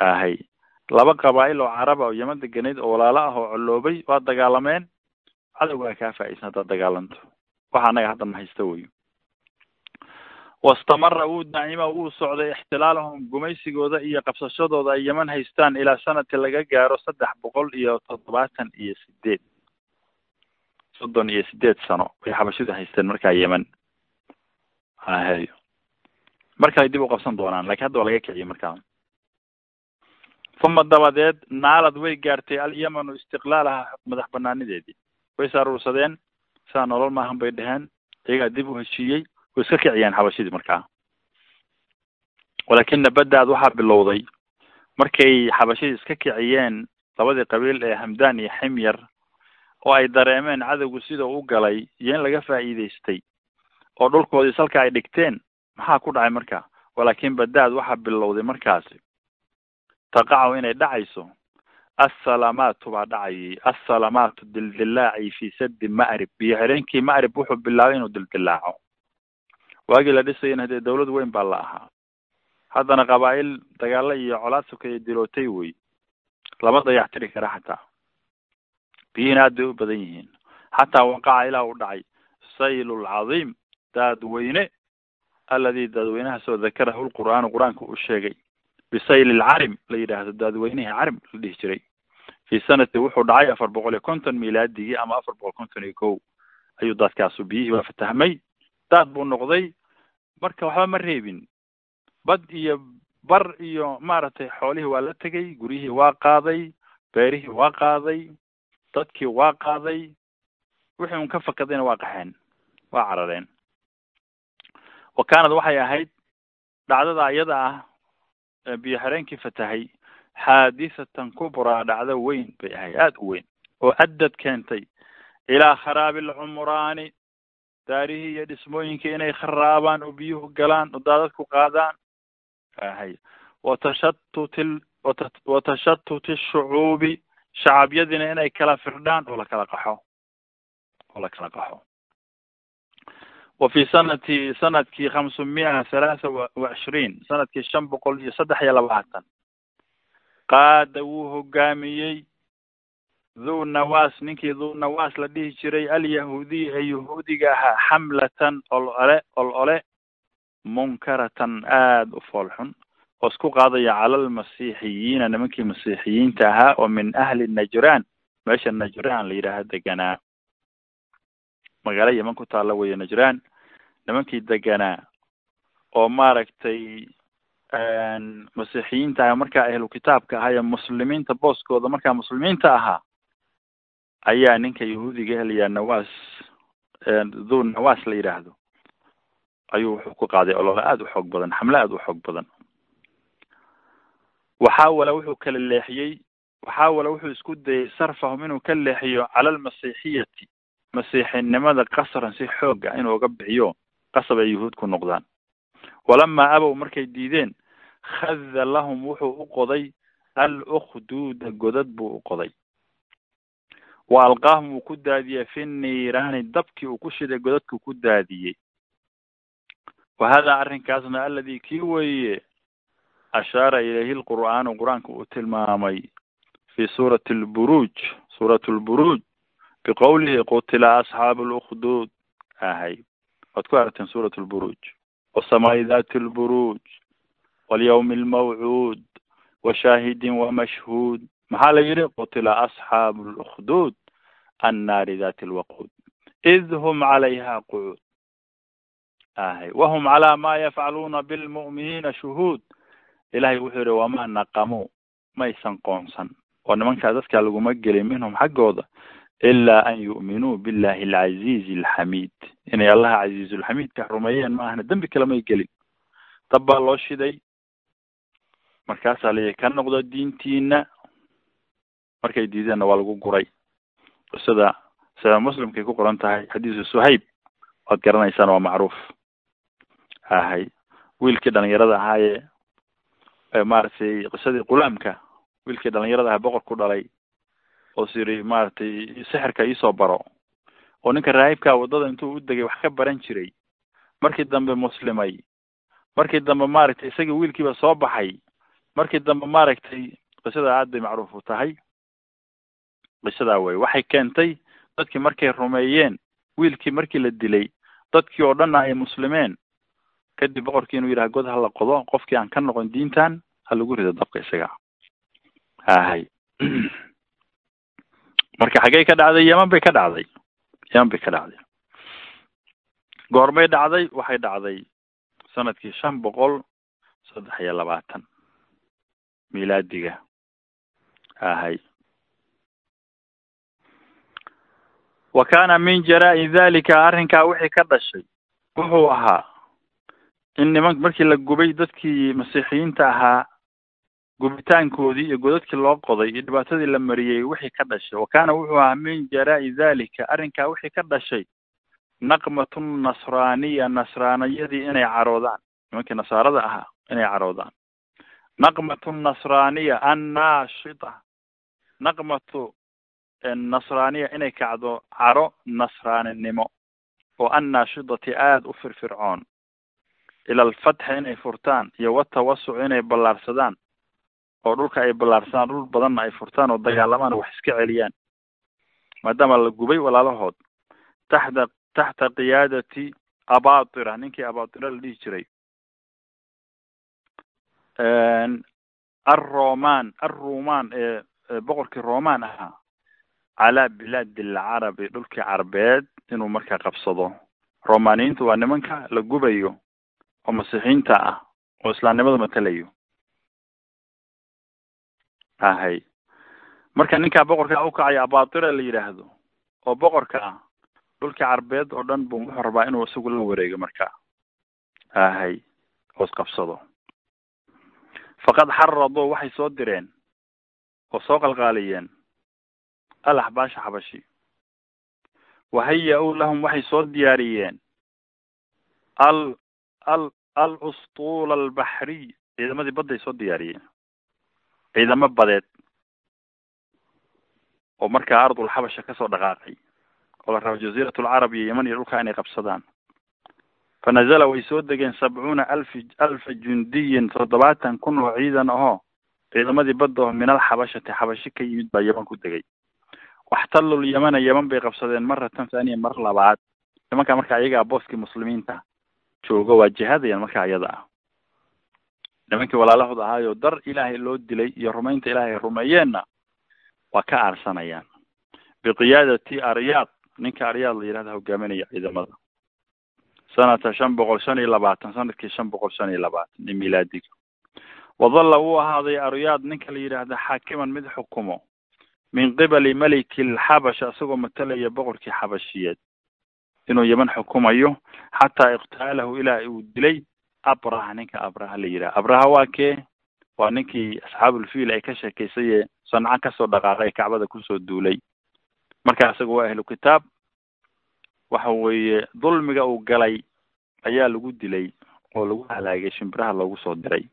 Ahay laba qabaa'il oo caraba oo yeman degenayd oo walaalo ah oo colloobay waa dagaalameen cadowgaa kaa faa'iidsan haddaad dagaalanto waxa anaga hadda ma haysta wey wastamara wuu daacima wuu socday ixtilaalahum gumaysigooda iyo qabsashadooda ay yeman haystaan ilaa sanati laga gaaro saddex boqol iyo toddobaatan iyo sideed soddon iyo sideed sano bay xabashidu haysteen markaa yemen ahay markay dib u qabsan doonaan laakiin hadda waa laga kiciyay markaa uma dabadeed naalad way gaartay alyamanu istiqlaalaha madax banaanideedii way saaruursadeen sidaa nolol maahan bay dheheen iyagaa dib u heshiiyey way iska kiciyeen xabashidii markaa. Walakina badaad waxaa bilowday markay xabashidii iska kiciyeen labadii qabiil ee hamdan iyo ximyar oo ay dareemeen cadowgu sida u galay iyo in laga faa'iideystay oo dhulkoodii salka ay dhigteen maxaa ku dhacay marka walaakin badaad waxaa bilowday markaasi. Taqacu inay dhacayso assalamaatu baa dhacayay assalamaatu dildilaaci fi sadi ma'rib. Biyo xireenkii ma'rib wuxuu bilaabay inuu dildilaaco waagii la dhisayana dee dawlad weyn baa la ahaa. Haddana qabaa'il dagaalo iyo colaad sokeeye dilootay wey. Lama dayactiri kara xataa. Biyihiina aad bay u badan yihiin. Xataa waqaca ilaa u dhacay. Saylu lcadiim daadweyne aladi daadweynahaasoo dakarahu lqur'aanu qur'aanka uu sheegay bisayli lcarim la yidhaahdo daadweynihii carim la dhihi jiray fi sanati wuxuu dhacay afar boqol iyo konton milaadigii ama afar boqol konton iyo kow ayuu daadkaasu biyihii waa fatahmay daad buu noqday marka waxba ma reebin bad iyo bar iyo maaragtay xoolihii waa la tegay guryihii waa qaaday beerihii waa qaaday dadkii waa qaaday wixii un ka fakadayna waa qaxeen waa carareen wa kaanad waxay ahayd dhacdada iyada ah biyo xireenkii fatahay xaadithatan kubraa dhacdo weyn bay ahayd aada u weyn oo addad keentay. Ilaa kharaabi alcumraani daarihii iyo dhismooyinkii inay kharaabaan oo biyuhu galaan oo daadadku qaadaan ahay watashattuti watashattuti shucuubi shacabyadiina inay kala firdhaan oo lakala qaxo oo la kala qaxo wa fi sanati sannadkii khamsumia halaatha wa cishriin sannadkii shan boqol iyo saddex iyo labaatan. Qaada wuu hogaamiyey. Dhu nawas ninkii dhu nawas la dhihi jiray alyahuudiy ee yahuudiga ahaa xamlatan ol ole ol ole munkaratan aada u foolxun oo isku qaadaya cala almasiixiyiina nimankii masiixiyiinta ahaa oo min ahli najran meesha najran la yidhaaha deganaa magaalo yeman ku taalla weeye najran nimankii deganaa oo maaragtay masiixiyiinta ah markaa ahlu kitaabka ahaa ee muslimiinta booskooda markaa muslimiinta ahaa ayaa ninka yahuudiga helayaa nawas dhu nawas la yidhaahdo ayuu wuxuu ku qaaday olole aada u xoog badan xamle aada u xoog badan. Waxaawala wuxuu kala leexiyey waxaawala wuxuu isku dayay sarfahum inuu ka leexiyo cala almasiixiyati masiixinimada qasran si xoog ah inuu uga bixiyo qasab ay yuhuud ku noqdaan. Walamaa abow markay diideen khada lahum wuxuu u qoday al ukhduuda godad buu u qoday. Wa alqaahum uu ku daadiyey fi niiraani dabkii uu ku shiday godadkuu ku daadiyey. Wa hada arrinkaasna aladi kii weeye ashaara ilayhi lqur'aanu qur'aanka uu tilmaamay fi suurati lburuuj suurat lburuuj biqowlihi qutila asxaabu lukhduud ahay waad ku aragteen suurat lburuuj wasamaa'i dati lburuuj walyawmi almawcuud washaahidin wamashhuud maxaa la yidhi qutila asxaabu lukhduud annaari dati lwaquud id hum calayha qucuud ahay wahum calaa ma yafcaluuna bilmu'miniina shuhuud ilahay wuxuu yihi wamaa naqamuu maysan qoonsan oo nimankaa dadkaa laguma gelin minhum xaggooda ilaa an yu'minuu billahi alcaziizi alxamiid inay allaha casiizulxamiidka rumeeyeen ma ahna dembi kale may gelin dab baa loo shiday markaasaa layihi ka noqdo diintiina markay diideenna waa lagu guray sida sida muslimkay ku qoran tahay xadiisu suhayb waad garanaysaan waa macruuf ahay wiilkii dhalinyarada ahaaye maaragtay qisadii qulaamka wiilkii dhalinyarada aha boqor ku dhalay oo is yiri maaragtay sixirka iisoo baro oo ninka raahibkaa waddada intuu u degay wax ka baran jiray markii dambe muslimay markii dambe maaragtay isagii wiilkiiba soo baxay markii dambe maaragtay qisada aad bay macruuf u tahay. Qisadaa wey waxay keentay dadkii markay rumeeyeen wiilkii markii la dilay dadkii oo dhanna ay muslimeen. Kadib boqorkii inuu yidhaha god ha la qodo qofkii aan ka noqon diintan ha lagu rido dabka isaga. Ahay marka xaggey ka dhacday yeman bay ka dhacday. Yeman bay ka dhacday. Goormay dhacday waxay dhacday sannadkii shan boqol saddex iyo labaatan milaadiga ahay. Wa kana min jaraa-i dalika arrinkaa wixii ka dhashay wuxuu ahaa in niman markii la gubay dadkii masiixiyiinta ahaa gubitaankoodii iyo godadkii loo qoday iyo dhibaatadii la mariyey wixii ka dhashay. Wa kaana wuxuu ahaa min jaraa-i dalika arrinkaa wixii ka dhashay. Naqmatun nasraaniya nasraaniyadii inay caroodaan. Nimankii nasaarada ahaa inay caroodaan. Naqmatun nasraaniya annaashita naqmatu nasraaniya inay kacdo caro nasraaninimo. Oo annaashidati aada u firfircoon. Ila alfatxi inay furtaan iyo watawasuc inay ballaarsadaan oo dhulka ay ballaarsadaan dhul badanna ay furtaan oo dagaalamaan wax iska celiyaan. Maadaama la gubay walaalahood taxta taxta qiyaadati abatira ninkii abatira la dhihi jiray. Arroman arruman ee boqorkii roman ahaa calaa bilaadi alcarabi dhulkii carbeed inuu markaa qabsado. Romaniyiintu waa nimanka la gubayo oo masiixiinta ah oo islaamnimada matalayo ahay marka ninkaa boqorka ukacaya abatira la yidhaahdo oo boqorka ah dhulkii carbeed oo dhan buu wuxuu rabaa inuu isagu la wareego marka. Ahay oo isqabsado faqad xaraduu waxay soo direen oo soo qalqaaliyeen al axbaasha xabashi wahaya-uu lahum waxay soo diyaariyeen al al al ustuula albaxriy ciidamadii badday soo diyaariyeen ciidamo badeed oo markaa ardul xabasha ka soo dhaqaaqay oo la rabo jaziirat alcarab iyo yeman iyo dhulkaa inay qabsadaan. Fa nazala way soo degeen sabcuuna alfi alfa jundiyin toddobaatan kun oo ciidan ahoo ciidamadii badda oo min alxabashati xabashi ka yimid baa yeman ku degay. Waxtalul yemana yeman bay qabsadeen maratan thaniya mar labaad. Nimankaa marka iyagaa booskii muslimiinta jooga waa jihadayan markaa iyada ah nimankii walaalahood ahaayo dar ilaahay loo dilay iyo rumaynta ilaahay rumeeyeenna waa ka aarsanayaan. Biqiyaadati aryaad ninka aryaad la yidhahda hogaaminaya ciidamada. Sanata shan boqol shan iyo labaatan sannadkii shan boqol shan iyo labaatan ee milaadiga. Wadalla wuu ahaaday aryaad ninka la yidhaahda xaakiman mid xukumo. Min qibali meliki lxabash isagoo matalaya boqorkii xabashiyeed. Inuu yeman xukumayo xataa iktaalahu ilaa uu dilay abraha ninka abraha la yidhaha. Abraha waa kee? Waa ninkii asxaabulfiil ay ka sheekaysay ee sanca ka soo dhaqaaqay kacbada ku soo duulay. Marka isaga waa ahlu kitaab. Waxa weeye dulmiga uu galay ayaa lagu dilay oo lagu halaagay shimbiraha loogu soo diray.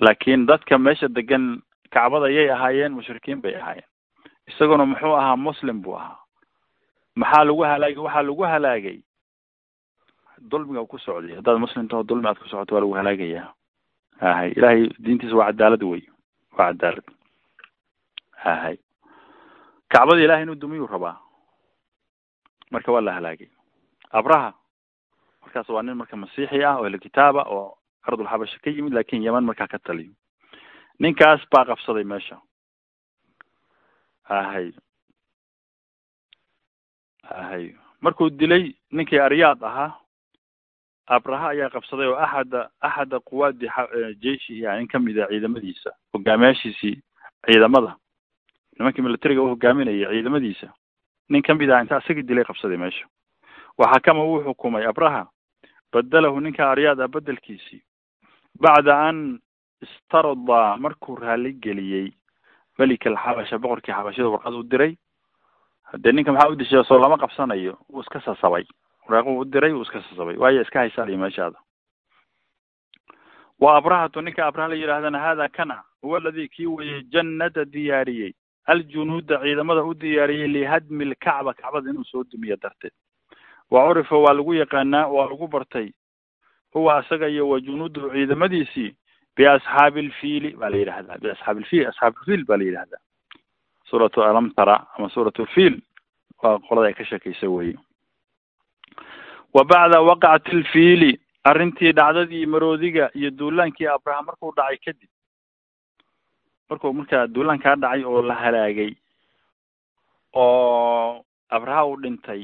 Laakiin dadka meesha degan kacbada yay ahaayeen mushrikiin bay ahaayeen. Isaguna muxuu ahaa muslim buu ahaa. Maxaa lagu halaagay? Waxaa lagu halaagay dulmiga ku socday. Haddaad muslim dulmi aad ku socoto waa lagu halaagayaa. Hahay ilahay diintiisa waa cadaalad wey waa cadaalad hahay kacbada ilahay inuu dumiyuu rabaa. Marka waa la halaagay. Abraha. Markaas waa nin marka masiixi ah oo ahlu oo ardulxabasha ka yimid laakiin yeman markaa ka taliyo. Ninkaas baa qabsaday meesha. Hahay hahay markuu dilay ninkii aryaad ahaa abraha ayaa qabsaday oo axada axada quwaadi jeishi yani nin ka mid a ciidamadiisa hogaamiyaashiisii ciidamada. Nimankii militariga u hogaaminayay ciidamadiisa. Nin ka mid ah inta isagii dilay qabsaday meesha. Waxakama wuu xukumay abraha badalahu ninka aryaad ah bedelkiisii bacda an istarada markuu raali geliyey melika alxabasha boqorkii xabashada warqad u diray. Hadee ninka maxaa u dishay soo lama qabsanayo wuu iska sasabay waraaquu u diray wuu iska sasabay. Waayo iska haysaaliyo meeshaada. Wa abrahatu ninka abraha la yidhahdana hada kana huwa aladi kii weye jannada diyaariyey. Aljunuuda ciidamada u diyaariyey lihadmi lkacba kacbada inuu soo dumiyo darteed. Wa curifa waa lagu yaqaanaa waa lagu bartay. Huwa isaga iyo wa junuuduhu ciidamadiisii biasxaabi lfiili baa la yidhahdaa biasxaabi lfiil asxaabulfiil baa la yidhahdaa suuratu alamtara ama suurat lfiil waa qolada ay ka sheekaysa weye wa bacda waqacati lfiili arrintii dhacdadii maroodiga iyo duulaankii abraham markuu dhacay kadib. Markuu markaa duulaankaa dhacay oo la halaagay oo abraha uu dhintay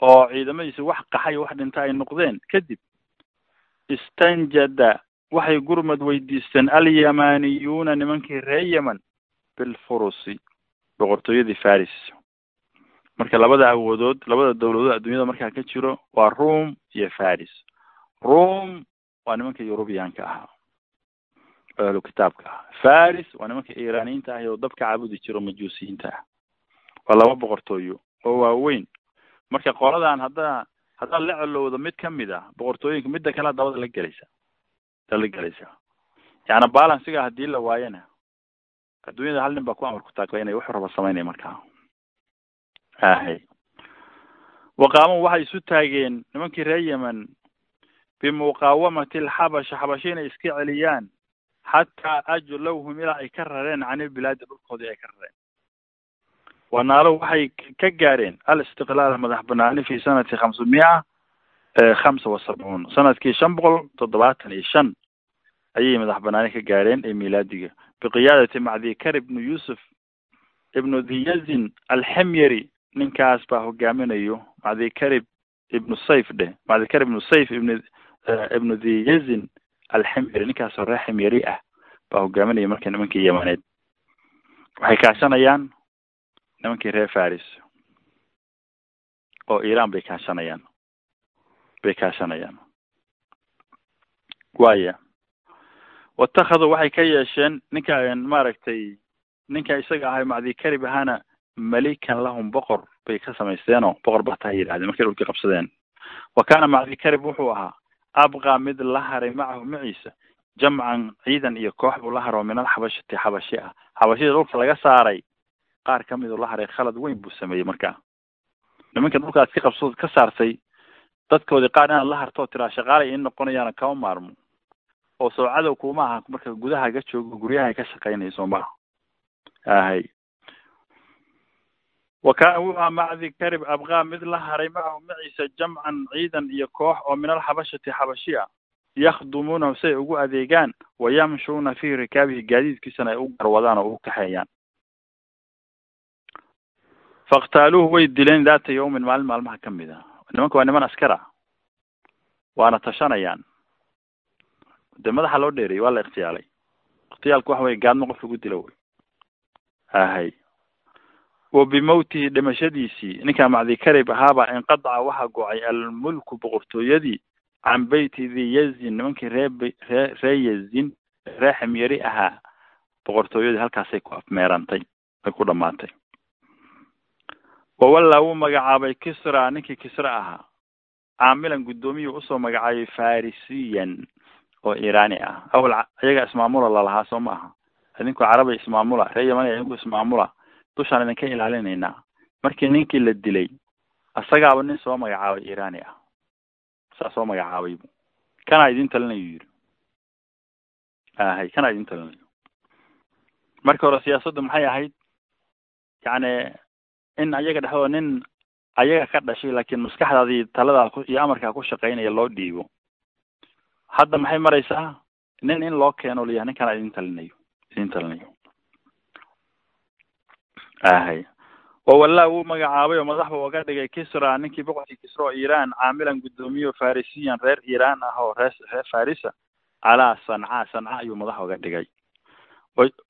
oo ciidamadiisi wax qaxay wax dhinta ay noqdeen kadib istanjada waxay gurmad weydiisteen alyamaniyuuna nimankii reer yeman bilfurusi boqortooyadii faris marka labada awoodood labada dawladood adduunyada markaa ka jiro waa room iyo faris. Room waa nimanka yurubiyaanka ahaa ahlu kitaabka ah faris waa nimanka iraniyiinta ah oo dabka caabudi jiro majuusiyiinta ah waa laba boqortooyo oo waaweyn. Marka qoladan haddaa haddaad la celowdo mid ka mid ah boqortooyinka midda kale dabada la gelaysa da la gelaysaa yaani balansiga haddii la waayana adduunyada hal nin baa ku amar ku taaglaynaya wuxuu raba samaynaya markaa ahay. Waqaamuu waxay isu taageen nimankii reer yemen bimuqaawamati alxabasha xabasha inay iska celiyaan xataa ajlowhum ilaa ay ka rareen can ilbilaadi dhulkoodii ay ka rareen. Wanaalo waxay ka gaareen alistiqlaal madax banaani fi sanati khamsa mia khamsa wa sabcuun. Sanadkii shan boqol toddobaatan iyo shan ayay madax banaani ka gaareen ee milaadiga. Biqiyaadati macdikar ibnu yuusuf ibnu dhiyazin alxemyeri ninkaas baa hogaaminayo macdikarib ibnu sayf dheh macdikarib ibnu sayf ibn ibnu dhiyazin alxemyeri ninkaasoo reer xemyeri ah baa hogaaminaya marka nimankii yamaneed waxay kaashanayaan nimankii reer faris oo iran bay kaashanayaan. Bay kaashanayaan. Waya watakhaduu waxay ka yeesheen ninka maaragtay ninka isaga ahay macdikarib ahaana malikan lahum boqor bay ka samaysteenoo boqor bataa yidhahdeen markay dhulkii qabsadeen. Wa kaana macdikarib wuxuu ahaa abqa mid la haray macahu maciisa jamcan ciidan iyo koox buu la haro min alxabashati xabashi ah. Xabashida dhulka laga saaray qaar ka mid u la haray khalad weyn buu sameeyey marka nimanka dhulka aad ka qabso ka saartay dadkoodii qaar inaad la harto oo tiraa shaqaalay in noqonayaana kama maarmo. Oo soo cadow kuma aha marka gudaha ga joogo guryaha ka shaqaynayso maaha ahay wa kaana wuxuu aha macdi karib abqaa mid la haray macahu maciisa jamcan ciidan iyo koox oo min alxabashati xabashi a yakdumuunahu si ay ugu adeegaan wayamshuuna fii rikaabihi gaadiidkiisana ay u garwadaan oo u kaxeeyaan faktaaluuhu way dileen daata yawmin maalin maalmaha ka mid a nimanka waa niman askar a waana tashanayaan dee madaxa loo dheereeyey waa la ikhtiyaalay ikhtiyaalku waxa weye gaadmo qof lagu dilo wey ahay wa bimawtihi dhimashadiisii ninkaa macdi karib ahaaba inqadaca waxaa go'ay almulku boqortooyadii can beyti di yazin nimankii ree ree ree yazin ree ximyari ahaa. Boqortooyadii halkaasay ku afmeerantay ay ku dhamaatay. Wawallaa wuu magacaabay kisra ninkii kisra ahaa. Caamilan guddoomiyuu u soo magacaabay farisiyan oo irani ah. Awal iyaga ismaamula lalahaa soo ma aha. Idinku carabay ismaamula ree yamani idinku ismaamula dushaan idinka ilaalinaynaa markii ninkii la dilay isagaaba nin soo magacaabay irani ah. Saa soo magacaabaybu kanaa idin talinayo yidhi. Ahay kanaa idin talinayo. Markii hore siyaasaddu maxay ahayd? Yacni in ayaga dhexdooda nin ayaga ka dhashay laakiin maskaxdaadii taladaa ku iyo amarkaa ku shaqaynaya loo dhiibo. Hadda maxay maraysaa? Nin in loo keeno layahay ninkanaa idin talinayo idin talinayo ahay. Wawallaa wuu magacaabay oo madaxba oga dhigay kisra ninkii boqorkii kisra oo iiraan caamilan guddoomiyo farisiyan reer iiraan ah oo reer reer farisa calaa sanca sanca ayuu madax oga dhigay.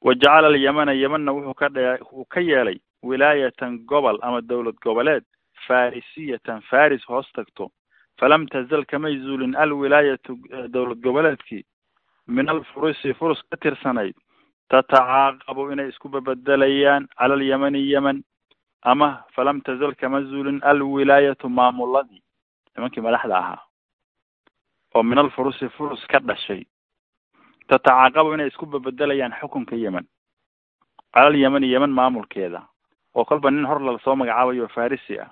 Wa jacala alyamana yemanna wuxuu ka dhe wuu ka yeelay wilaayatan gobol ama dowlad goboleed farisiyatan faris hoos tagto falam tazal kamay zuulin alwilaayatu dowlad goboleedkii min alfurusi furus ka tirsanayd tatacaaqabu inay isku bebedelayaan cala alyamani yeman ama falam tazal kama zuulin alwilaayatu maamuladii nimankii madaxda ahaa oo min alfurusi furus ka dhashay tatacaaqabu inay isku bebedelayaan xukunka yemen cala alyamani yemen maamulkeeda oo kolba nin hor la soo magacaabayo farisi ah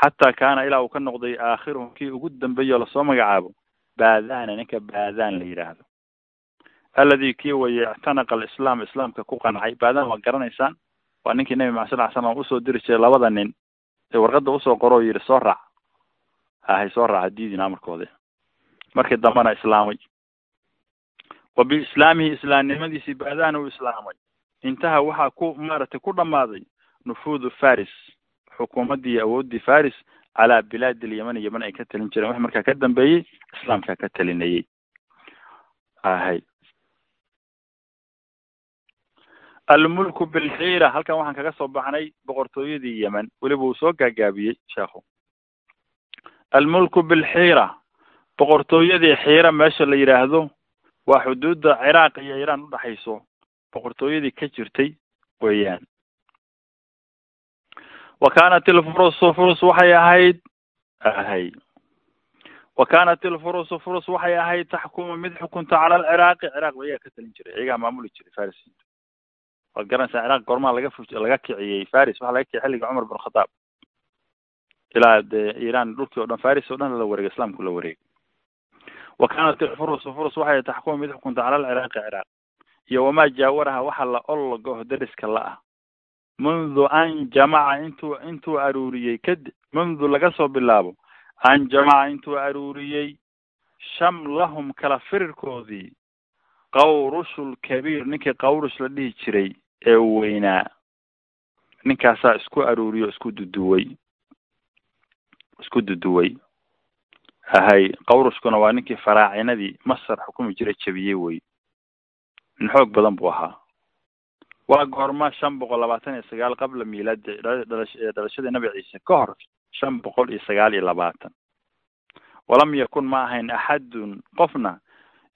xataa kaana ilaa uu ka noqday aakhiruhum kii ugu dambeeyo la soo magacaabo baadana ninka baadaan la yidhaahdo aladi kii weye ictanaqa alislaam islaamka ku qancay baadaan waa garanaysaan? Waa ninkii nabi maxad sal ly slam u soo diri jiray labada nin. Ee warqadda u soo qoro oo yidhi soo raac. Ahay soo raaca diidin amarkoodi markii dambena islaamay. Wa biislaamihi islaamnimadiisii baadaan uu islaamay. Intaha waxaa ku maaragtay ku dhammaaday nufuudu faris xukuumaddii awooddii faris calaa bilaadi lyeman yeman ay ka talin jireen. Wax markaa ka dambeeyey islaamkaa ka talinayey. Ahay almulku bilxiira halkan waxaan kaga soo baxnay boqortooyadii yemen. Weliba uu soo gaagaabiyey sheekhu. Almulku bilxiira boqortooyadii xiira meesha la yidhaahdo waa xuduudda ciraaq iyo iiraan udhaxayso boqortooyadii ka jirtay weeyaan. Wa kanat ilfurusu furus waxay ahayd ahay. Wa kanat ilfurusu furus waxay ahayd taxkumu mid xukunta cala alciraaqi ciraaq ba iyaga ka talin jiray iyagaa maamuli jiray farisiinta waad garanaysaa ciraaq gormaa laga fu laga kiciyey faris waxaa laga kiciyay xilliga cumar bin khataab. Ilaa dee iiraan dhulkii o dhan faris o dhan la wareegay islaamku la wareegay. Wa kanat ilfurusu furus waxay taxkumu mid xukunta cala alciraaqi ciraaq iyo wamaa jaawaraha waxa la ologo dariska la ah. Mundu an jamaca intuu intuu aruuriyey kadib mundu laga soo bilaabo an jamaca intuu aruuriyey shamlahum kala firirkoodii qawrushul kabiir ninkii qawrush la dhihi jiray ee weynaa ninkaasaa isku aruuriyo isku duduway. Isku duduway. Ahay qawrushkuna waa ninkii faraacinadii masar xukumi jiray jebiyey wey. Nin xoog badan buu ahaa. Waa goorma shan boqol labaatan iyo sagaal qabla miilaadi dhalashadii nabi ciise. Ka hor shan boqol iyo sagaal iyo labaatan. Walam yakun ma ahayn axadun qofna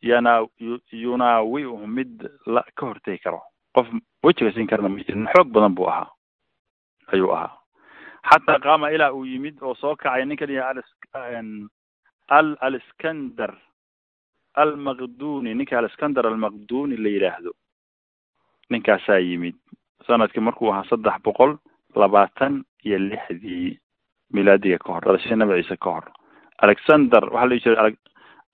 yana yunaawiuhu mid la ka hortegi karo. Qof wejiga siin karna ma jirin xoog badan buu ahaa ayuu ahaa. Xataa qaama ilaa uu yimid oo soo kacay ninkan iyo al aliskandar almaqduni ninka aliskandar almaqduni la yidhaahdo ninkaasaa yimid. Sanadkii markuu ahaa saddex boqol labaatan iyo lixdii milaadiga ka hor dhalashadii nabi ciise ka hor. Alexander waxaa la dhihi jiray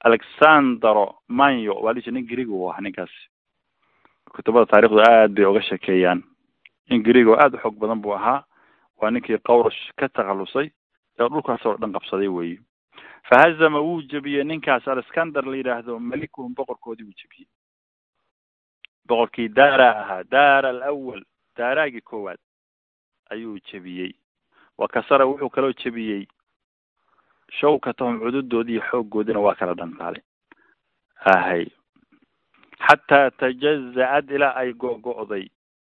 alexandero manyo waa la dhihi jiray nin greeg u ahaa ninkaasi kutubada taarikhdu aad bay uga shekeeyaan nin greeg oo aad u xoog badan buu ahaa. Waa ninkii qawrash ka takhalusay ee dhulkaas oo dhan qabsaday weyi fahazama wuu jebiyey ninkaas alexander la yidhaahdo malikuhum boqorkoodii wuu jebiyey. Boqorkii daara ahaa daara alawal daaraagii koowaad ayuu jebiyey. Wa kasara wuxuu kaloo jebiyey. Shawkatahum cududoodii iyo xooggoodina waa kala dhantaalay ahay xataa tajaza-ad ilaa ay go-go'day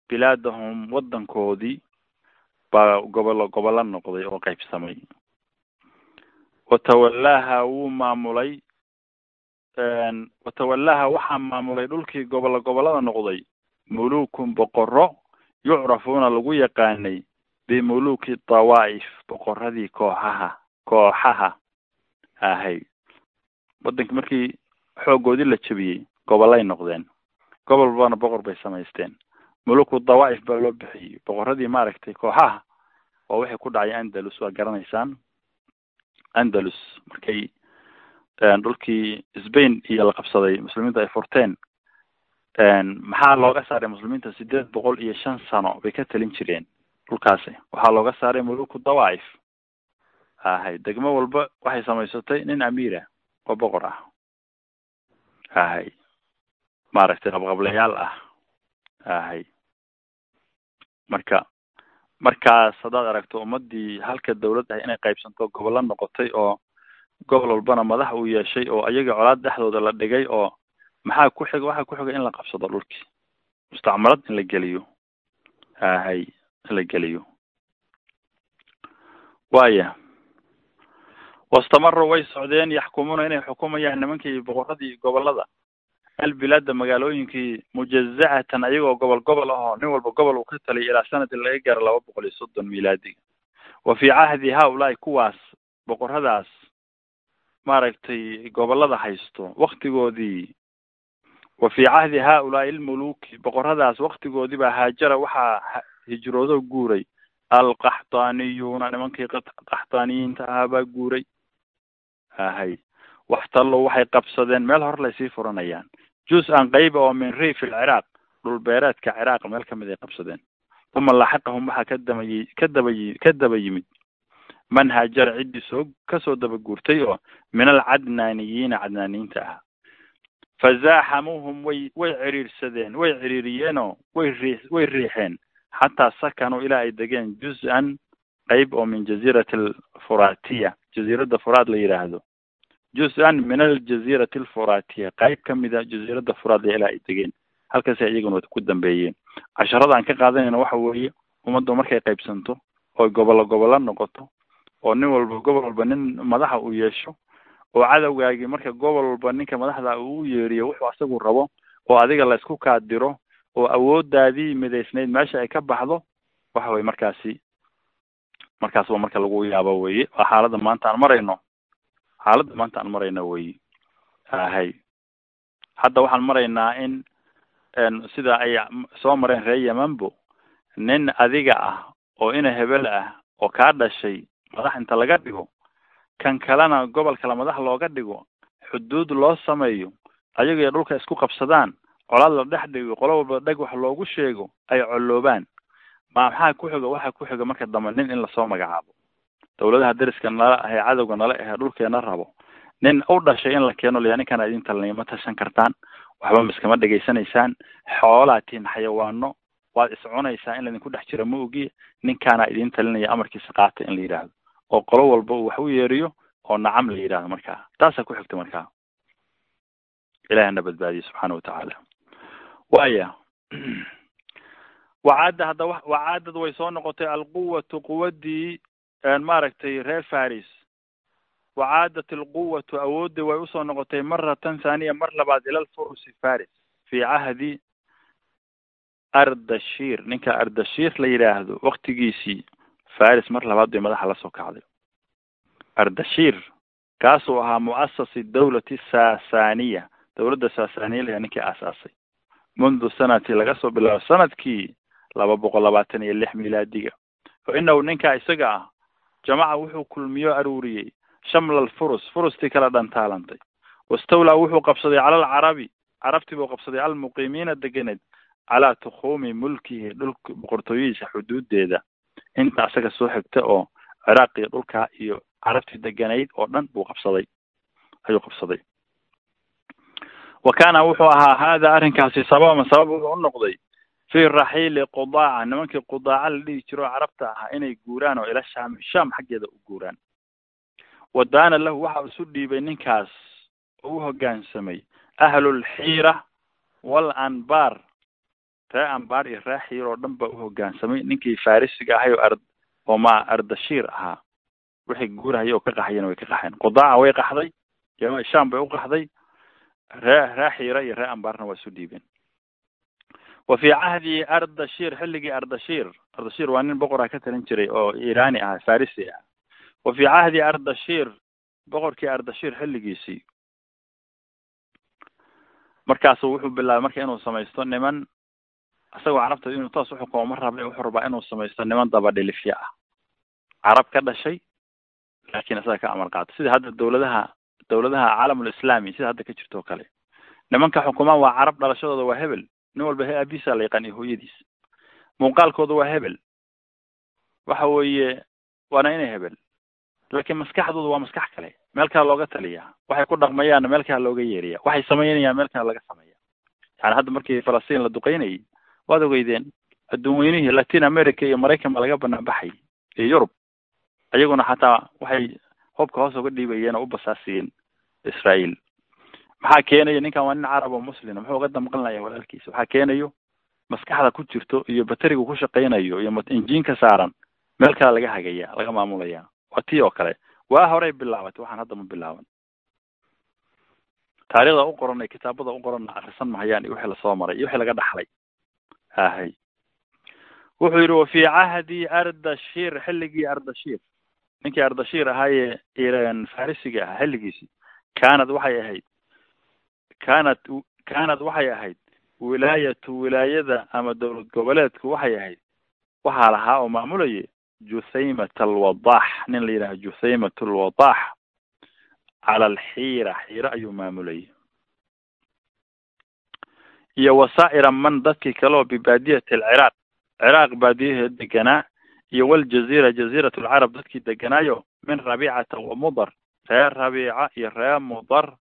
bilaadahum waddankoodii baa gobolo gobolo noqday oo qaybsamay watawallaaha wuu maamulay watawallaaha waxaa maamulay dhulkii gobolo gobollada noqday muluukun boqorro yucrafuuna lagu yaqaanay bimuluuki dawaa'if boqoradii kooxaha kooxaha ahay waddanki markii xooggoodii la jebiyey gobolay noqdeen. Gobol walbana boqor bay samaysteen. Muluku dawaa'if baa loo bixiyey. Boqoradii maaragtay kooxaha oo waxay ku dhacay andalus waa garanaysaan. Andalus markay dhulkii sbain iyo la qabsaday muslimiinta ay furteen maxaa looga saaray muslimiinta sideed boqol iyo shan sano bay ka talin jireen dhulkaasi. Waxaa looga saaray muluku dawaa'if. Ahay degmo walba waxay samaysatay nin amiira oo boqor ah. Ahay maaragtay qabqablayaal ah ahay marka markaas haddaad aragto ummadii halka dawlad ah inay qaybsanto gobollo noqotay oo gobol walbana madax uu yeeshay oo ayaga colaad dhexdooda la dhigay oo maxaa ku xiga waxaa ku xiga in la qabsado dhulkii? Mustacmalad in la geliyo. Ahay in la geliyo. Waya wastamaro way socdeen yaxkumuuna inay xukumayaan nimankii boqoradii gobollada albilaada magaalooyinkii mujazacatan ayagoo gobol gobol ah oo nin walba gobol uu ka taliyay ilaa sanadii laga gaaro laba boqol iyo soddon milaadiga wa fii cahdi haa-ulaai kuwaas boqoradaas maaragtay gobollada haysto waktigoodii wa fii cahdi haa-ulaai almuluuki boqoradaas waktigoodii baa haajara waxaa hijroodo guuray. Alqaxtaaniyuuna nimankii qaxtaaniyiinta ahaa baa guuray. Ahay. Waxtallo waxay qabsadeen. Meel hor laysii furanayaan juz-an qayba oo min riif ilciraaq dhul beereedka ciraaq meel ka mid ay qabsadeen uma laxiqahum waxaa ka dabayy ka dabayi ka daba yimid man haajara ciddii soo ka soo daba guurtay oo min alcadnaaniyiina cadnaaniyiinta ah fazaaxamuuhum way way ciriirsadeen way ciriiriyeenoo way rii way riixeen xataa sakanuu ilaa ay degeen juz-an qayb oo min jaziirati alfuratiya jaziiradda furaad la yidhaahdo juz-an min aljaziirati alfuratiya qayb kamida jaziiradda furaadla ilaa ay degeen halkaasay iyaguna ku dambeeyeen casharada aan ka qaadanayna waxa weeye ummaddu markay qaybsanto oo gobolo gobolo noqoto oo nin walba gobol walba nin madaxa uu yeesho oo cadowgaagii marka gobol walba ninka madaxda uu yeeriyo wuxuu asagu rabo oo adiga laysku kaadiro oo awoodaadii midaysnayd meesha ay ka baxdo waxa weye markaasi markaas waa marka lagu yaabo weye waa xaaladda maanta aan marayno xaaladda maanta aan marayno weye ahay. Hadda waxaan maraynaa in sida ay soo mareen reer yemanbo nin adiga ah oo ina hebel ah oo kaa dhashay madax inta laga dhigo kan kalena gobol kale madax looga dhigo xuduud loo sameeyo ayagoy dhulka isku qabsadaan colaad la dhex dhigo qolo walba dheg wax loogu sheego ay colloobaan. Ma maxaa ku xiga waxaa ku xiga marka dambe nin in la soo magacaabo dawladaha dariska nala ahee cadowga nala ahee dhulkeena rabo nin u dhashay in la keeno layaa ninkaan idin ma tashan kartaan waxba miskama dhegaysanaysaan xoolaa tihin xayawaano waad iscunaysaa in laydinku dhex jira ma ogi ninkaana idin talinaya amarkiisa qaata in la yidhaahdo oo qolo walba uu wax u yeeriyo oo nacam la yidhahdo markaa. Taasaa ku xigta markaa. Ilahina badbaadiye subxaana watacaala waya wacaadda hadda wa wacaadad way soo noqotay alquwatu quwaddii maaragtay reer faris wacaadat alquwatu awoodii way u soo noqotay maratan thaniya mar labaad ila lfurusi faris fi cahdi ardashir ninka ardashir la yidhaahdo waktigiisii faris mar labaad bay madaxa la soo kacday. Ardashir kaasuu ahaa muasasi dawlati sasaniya dawladda sasaniya layaa ninkii aasaasay. Mundu sanati laga soo bilaabo sannadkii laba boqol labaatan iyo lix milaadiga. Fa inahu ninkaa isaga ah jamaca wuxuu kulmiyo aruuriyey. Shamla alfurus. Furustii kala dhantaalantay wastawlaa wuxuu qabsaday cala alcarabi carabtii buu qabsaday almuqiimiina deganeed. Calaa tukhuumi mulkihi dhulka boqortooyadiisa xuduudeeda inta isaga soo xigta oo ciraaq iyo dhulkaa iyo carabtii deganayd oo dhan buu qabsaday. Ayuu qabsaday. Wa kaana wuxuu ahaa hada arrinkaasi sababan sabab wuxuu u noqday fi raxiili qudaaca. Nimankii qudaaca la dhihi jiro oo carabta ahaa inay guuraan oo ila shaam shaam xaggeeda u guuraan. Wadaana lahu waxa isu dhiibay ninkaas oo u hoggaansamay ahlulxiira wal anbar ree anbar iyo ree xiir oo dhan ba uhogaansamay ninkii farisiga ahay oo ar oo ma ardashiir ahaa. Wixii guurahaya oo ka qaxayana way ka qaxeen. Qudaaca way qaxday y sham bay u qaxday. Ree ree xiira iyo ree anbarna waa isu dhiibeen wa fii cahdi ardashir xilligii ardashir ardashir waa nin boqor ah ka talin jiray oo irani ah farisi ah wa fii cahdi ardashir boqorkii ardashir xilligiisii markaasu wuxuu bilaabay marka inuu samaysto niman isagoo carabta inuu toos uxukumo ma rabay wuxuu rabaa inuu samaysto niman dabadhilifya ah carab ka dhashay laakiin isaga ka amar qaata sida hadda dawladaha dawladaha caalamul islami sida hadda ka jirto o kale nimanka xukumaan waa carab dhalashadooda waa hebel nin walba aabiisa la yaqaan hooyadiis. Muuqaalkooda waa hebel. Waxa weeye waana inay hebel. Laakiin maskaxdooda waa maskax kale. Meel kale looga taliyaa waxay ku dhaqmayaanna meel kale looga yeeriya waxay samaynayaan meel kale laga sameeya yani hadda markii falastiin la duqeynayay waad ogeydeen adduun weynihii latin america iyo maraykan ba laga banaan baxay iyo yurub. Iyaguna xataa waxay hubka hoos uga dhiibayeen oo u basaasiyeen israel maxaa keenaya ninkan waa nin carab oo muslima muxuu uga damqanlaya walaalkiisa? Waxaa keenayo maskaxda ku jirto iyo baterigu ku shaqaynayo iyo injiinka saaran meel kale laga hagaya laga maamulaya waa tii oo kale. Waa horey bilaabatay waxaan hadda ma bilaaban. Taarikhda u qoranay kitaabada u qoranna akrisan mahayaan iyo wixii la soo maray iyo wixii laga dhaxlay. Ahay wuxuu yidhi wa fii cahdi ardashir xilligii ardashir. Ninkii ardashir ahaayee farisiga ahaa xilligiisii kaanad waxay ahayd kaanad kaanad waxay ahayd wilaayatu wilaayada ama dowlad goboleedku waxay ahayd waxaa lahaa oo maamulayay juthaymat alwadax nin la yidhaha juthaymat alwadax cala alxiira xiira ayuu maamulayay iyo wasaa'ira man dadkii kale oo bibaadiyati alciraaq ciraaq baadiyaheed deganaa iyo waljaziira jaziirat alcarab dadkii deganaayo min rabiicata wa mudar reer rabiica iyo reer mudar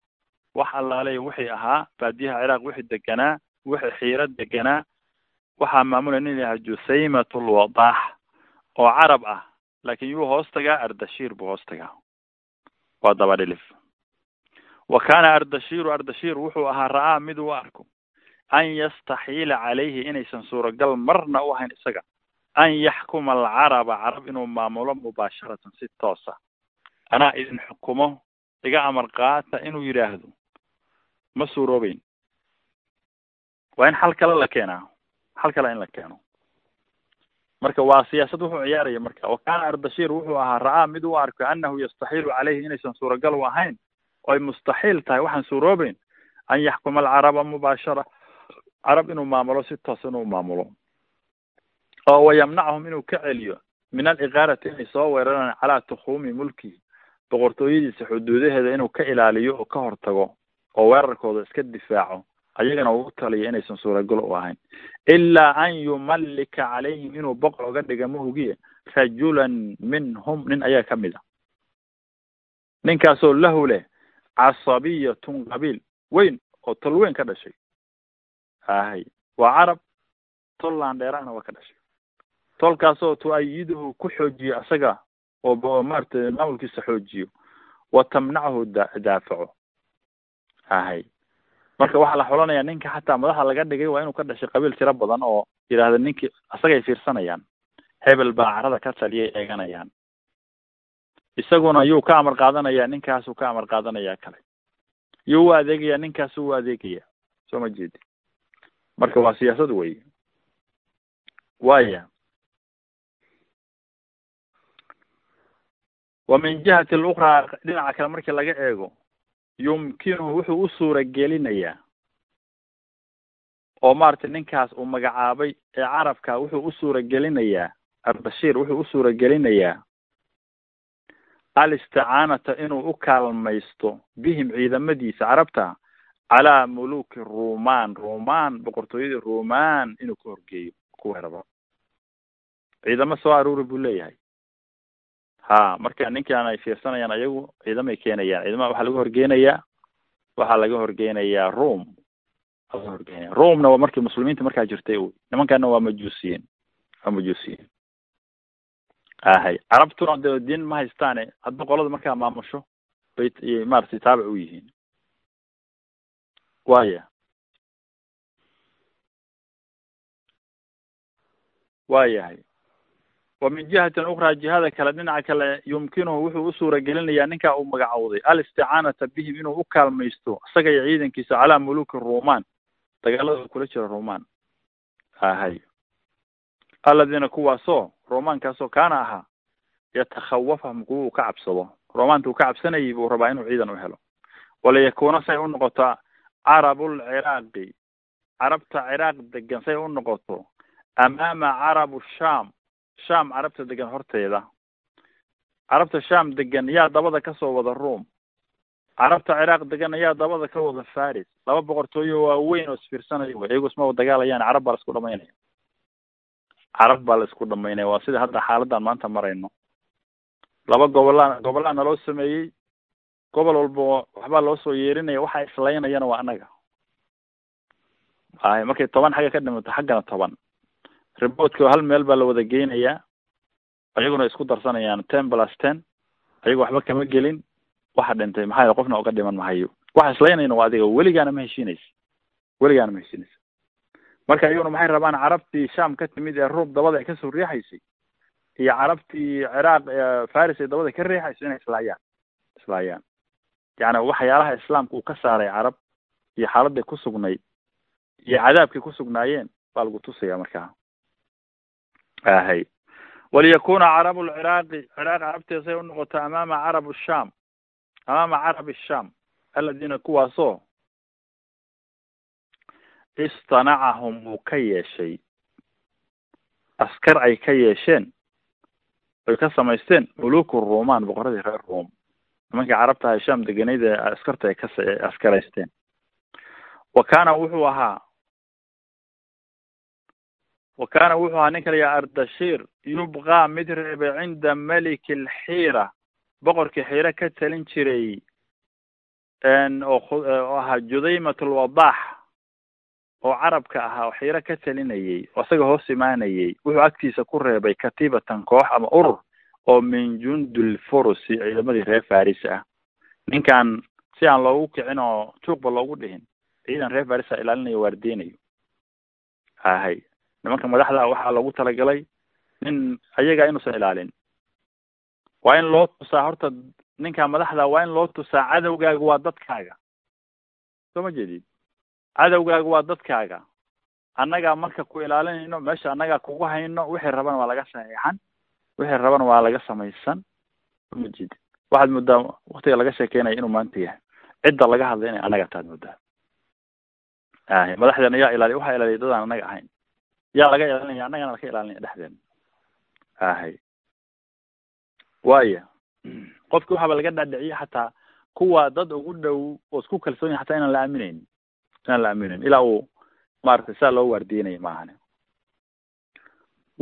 wax allaale wixii ahaa baadiyaha ciraaq wixii deganaa wixii xiiro deganaa. Waxaa maamulay nin layahaa juthaymat alwadax oo carab ah laakiin yuu hoos tagaa ardashiir buu hoos tagaa. Waa dabadhilif wa kaana ardashiiru ardashiir wuxuu ahaa ra'aa mid uu arko an yastaxiila calayhi inaysan suuragal marna u ahayn isaga an yaxkuma alcaraba carab inuu maamulo mubaasharatan si toosa. Anaa idin xukumo iga amar qaata inuu yidhaahdo ma suuroobeyn. Waa in xal kale la keenaa. Xal kale in la keeno. Marka waa siyaasad wuxuu ciyaaraya marka. Wa kaana ardashiir wuxuu ahaa ra'aa mid u arko annahu yastaxiilu calayhi inaysan suuragal u ahayn. Oo ay mustaxiil tahay. Waxaan suuroobeyn. An yaxkuma alcaraba mubaashara. Carab inuu maamulo si toos inuu maamulo. Oo wayamnachum inuu ka celiyo. Min aliqaarati inay soo weeraraan calaa tukhuumi mulkihi boqortooyadiisa xuduudaheeda inuu ka ilaaliyo oo ka hortago oo weerarkooda iska difaaco ayagana ugu taliyo inaysan suuragal u ahayn. Ilaa an yumallika calayhim inuu boqor oga dhiga mahugiye rajulan minhum nin ayaa ka mid a. Ninkaasoo lahu leh casabiyatun qabiil weyn oo tol weyn ka dhashay. Ahay waa carab tol laandheerana waa ka dhashay. Tolkaasoo tu-ayiduhu ku xoojiyo isaga oo maaragtay maamulkiisa xoojiyo. Wa tamnachu da daafaco ahay marka waxaa la xulanayaa ninka xataa madaxa laga dhigay waa inuu ka dhashay qabiil tiro badan oo yidhaahda ninkii isagay fiirsanayaan. Hebel baa carada ka taliyay eeganayaan. Isaguna yuu ka amar qaadanayaa ninkaasuu ka amar qaadanayaa kale. Yuu u adeegayaa ninkaasuu u adeegaya soo ma jeedi. Marka waa siyaasad wey. Waya wa min jihati alukraa dhinaca kale markii laga eego yumkinuhu wuxuu u suura gelinayaa oo maaragtay ninkaas uu magacaabay ee carabka wuxuu u suura gelinayaa arbashiir wuxuu u suura gelinayaa alisticaanata inuu u kaalmaysto bihim ciidamadiisa carabta calaa muluki ruman ruman boqortooyadii ruman inuu ka horgeeyo ku weeraro. Ciidamo soo aruuri buu leeyahay ha marka ninkan ay fiirsanayaan ayagu ciidamay keenayaan. Ciidamaha waxaa laga horgeynayaa waxaa laga horgeynayaa rome. Laga horgeenaya romena waa markii muslimiinta markaa jirtay wy nimankana waa majuusiyiin. Waa majuusiyiin. Ahay carabtuna de diin ma haystaane hadda qolada markaa maamusho bay maratay taabic u yihiin. Waya waayahay wa min jihatin ukraa jihada kale dhinaca kale yumkinuhu wuxuu u suura gelinayaa ninkaa uu magacowday. Alisticaanata bihim inuu u kaalmaysto isaga iyo ciidankiisa calaa muluki ruuman dagaalada kula jira ruuman ahay aladiina kuwaasoo romaankaasoo kaana ahaa yatakhawafahum kuwa uu ka cabsado. Romaanta uu ka cabsanayay buu rabaa inuu ciidan u helo. Walayakuuna say u noqoto carabulciraaqi carabta ciraaq degan say u noqoto. Amaama carabu sham sham carabta degan horteeda. Carabta sham degan yaa dabada ka soo wada room carabta ciraaq degan yaa dabada ka wada faris laba boqortooyo waaweyn oo isfiirsanaya way iyagu isma dagaalayaan carab baa la isku dhamaynaya carab baa la isku dhamaynaya waa sida hadda xaaladan maanta marayno. Laba gobolaa gobolaa naloo sameeyey. Gobol walba waxbaa loo soo yeerinaya. Waxa islaynayana waa annaga. Ay markay toban xagga ka dhimato xaggana toban reportka hal meel baa la wada geynayaa ayaguna isku darsanayaan ten plus ten ayaga waxba kama gelin waxa dhintay maxaa yele qofna uga dhiman mahayo waxa islaynayna waa adiga weligaana ma heshiinaysa weligaana ma heshiinaysa marka iyaguna maxay rabaan carabtii sham ka timid ee ruub dabada ay ka soo riixaysay iyo carabtii ciraaq faris ay dabada ka riixayso inay islaayaan islaayaan. Yani waxyaalaha islaamka uu ka saaray carab iyo xaaladay ku sugnayd iyo cadaabkay ku sugnaayeen baa lagu tusaya markaa ahay. waliyakuna carabu lciraaqi ciraaq carabteesay unoqoto amaama carab sham amaama carab sham aladiina kuwaasoo istanacahum uu ka yeeshay askar ay ka yeesheen ay ka samaysteen muluku ruman boqoradii reer rum nimankii carabta aha sham degenayd ee askarta ay ka askaraysteen wa kaana wuxuu ahaa wa kaana wuxuu ahaa ninka layaha ardashir yubqaa mid reebay cinda meliki alxiira boqorkii xiire ka talin jiray oo ahaa judaymat lwadax oo carabka ahaa xiiro ka talinayay oo isaga hoos imaanayay wuxuu agtiisa ku reebay katiibatan koox ama urur oo min jundul furusi ciidamadii reer faris ah ninkan si aan loogu kicin oo juuqba loogu dhihin ciidan reer faris a ilaalinayo waardeynayo ahay nimanka madaxda waxaa loogu talagalay nin ayaga inuusan ilaalin. Waa in loo tusaa horta ninka madaxda waa in loo tusaa cadowgaaga waa dadkaaga. Soo ma jeedid cadowgaaga waa dadkaaga. Annagaa marka ku ilaalinayno meesha annagaa kugu hayno wixii rabana waa laga saxiixan wixii rabana waa laga samaysan. Soo ma jeedid waxaad moodaa waktiga laga sheekeynaya inuu maanta yahay. Cidda laga hadlay inay annaga taad moodaa ahy madaxdeena yaa ilaaliya waxaa ilaaliya dadaan annaga ahayn yaa laga ilaalinaya annagana laka ilaalinaya dhexdeena ahay waya qofki waxaaba laga dhaadhiciye xataa kuwa dad ugu dhow oo isku kalsoon yahay xataa inaan la aaminayn inaan la aaminayn ilaa uu maaragtay saa loo waardiyenaya maahane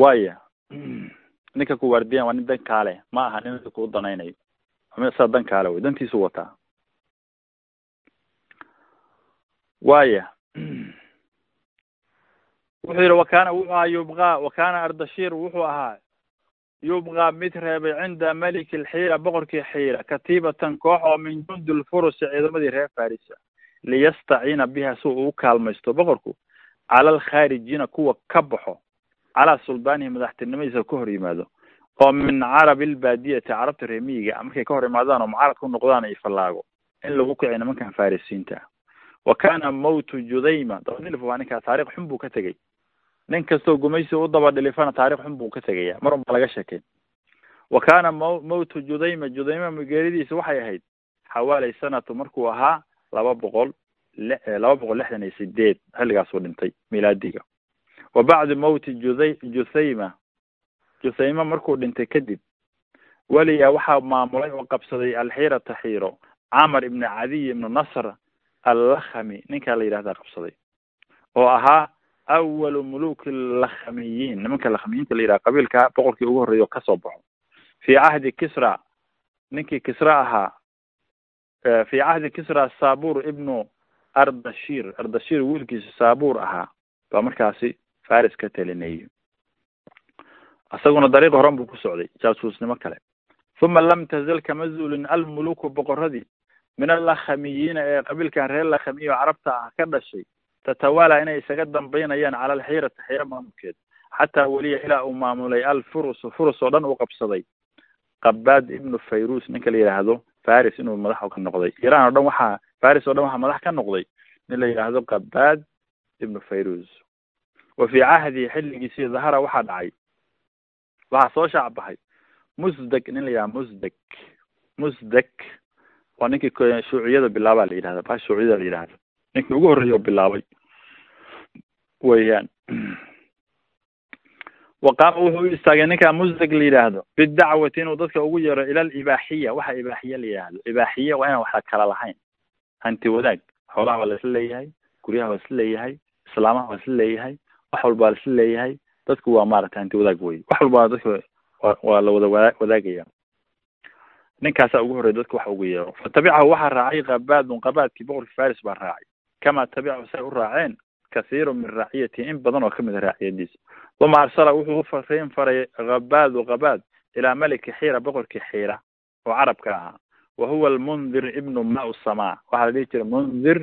waya ninka ku waardiyan waa nin dan kaale ma aha nin kuu danaynayo saa dan kaale wey dantiisu wataa waya wuxuu yihi wakana wuxuu ahaa yubqa wakana ardashir wuxuu ahaa. Yubqa mid reebay cinda meliki alxiira boqorkii xiira katiibatan koox oo min jundi lfurusi ciidamadii reer farisa liyastaciina biha si uu u kaalmaysto boqorku cala alkhaarijina kuwa ka baxo calaa suldaanihi madaxtinimadiisa ka hor yimaado oo min carabi lbaadiyati carabta reemiyiga markay ka hor imaadaan oo mucaarad ku noqdaan iyo fallaago in lagu kiciy nimankan farisiinta wa kana mawtu judayma waa ninkaa taarikh xun buu ka tegey nin kastoo gumaysi u daba dhilifana taarikh xun buu ka tegaya. Mar unba laga sheekey wa kana m mawtu judayma judayma geeridiisa waxay ahayd xawaali sanatu markuu ahaa laba boqol li laba boqol lixdan iyo sideed xilligaasuu dhintay milaadiga. Wa bacdu mawti juday juthayma juthayma markuu dhintay kadib weliya waxaa maamulay oo qabsaday alxiirata xiiro camar ibni cadiy ibnu nasr allakhami ninkaa la yidhahdaa qabsaday oo ahaa awalu muluki lakhamiyiin nimanka lakhamiyiinta la yidhaha qabiilka boqorkii ugu horreeya oo ka soo baxo fi cahdi kisra ninkii kisra ahaa fi cahdi kisra saabur ibnu ardashir ardashir wiilkiisa saabur ahaa baa markaasi faris ka talinayay isaguna dariiq horan buu ku socday jaasuusnimo kale uma lam tazal kama zuulin almuluku boqoradii min allakhamiyiina ee qabiilkan reer lakhamiyi oo carabta ah ka dhashay tatawaalaa inay isaga dambaynayaan cala alxiirati xiiro maamulkeeda xataa weliya ilaa uu maamulay alfurus furus oo dhan uu qabsaday qabaad ibnu fayrus ninka la yidhaahdo faris inuu madax ka noqday iran oo dhan waxaa faris oo dhan waxaa madax ka noqday nin la yidhaahdo qabaad ibnu fayrus wa fii cahdi xilligiisii dhahara waxaa dhacay waxaa soo shaac baxay musdeg nin la yidhahdo musdeg musdeg waa ninkii shuuciyada bilaabaa la yidhahda ba shuuciyada la yidhahda ninkii ugu horreeyay oo bilaabay weeyaan wa qaama wuxuu u istaagay ninkaa musdeg la yidhaahdo bidacwati inuu dadka ugu yeero ila alibaaxiya waxa ibaaxiya la yidhaahdo ibaaxiya waa inaan waxla kala lahayn. Hanti wadaag. Xoolaha waa laisla leeyahay. Guryaha waa isla leeyahay. Islaamaha waa isla leeyahay. Wax walba waa laisla leeyahay. Dadku waa maaragtay hanti wadaag wey wax walba dadka wa waa la wada wada wadaagaya ninkaasaa ugu horreya dadka wax ugu yeero. Fatabicahu waxaa raacay qabaadun qabaadkii boqorkii faris baa raacay kama tabicahu say u raaceen kathiiru min raaciyatihi in badan oo ka mid a raaciyadiisa uma arsala wuxuu u fariin faray qabaadu qabaad ilaa meliki xiira boqorkii xiira oo carabka ahaa wa huwa almundir ibnu maa samaa waxaa la dhihi jiray mundir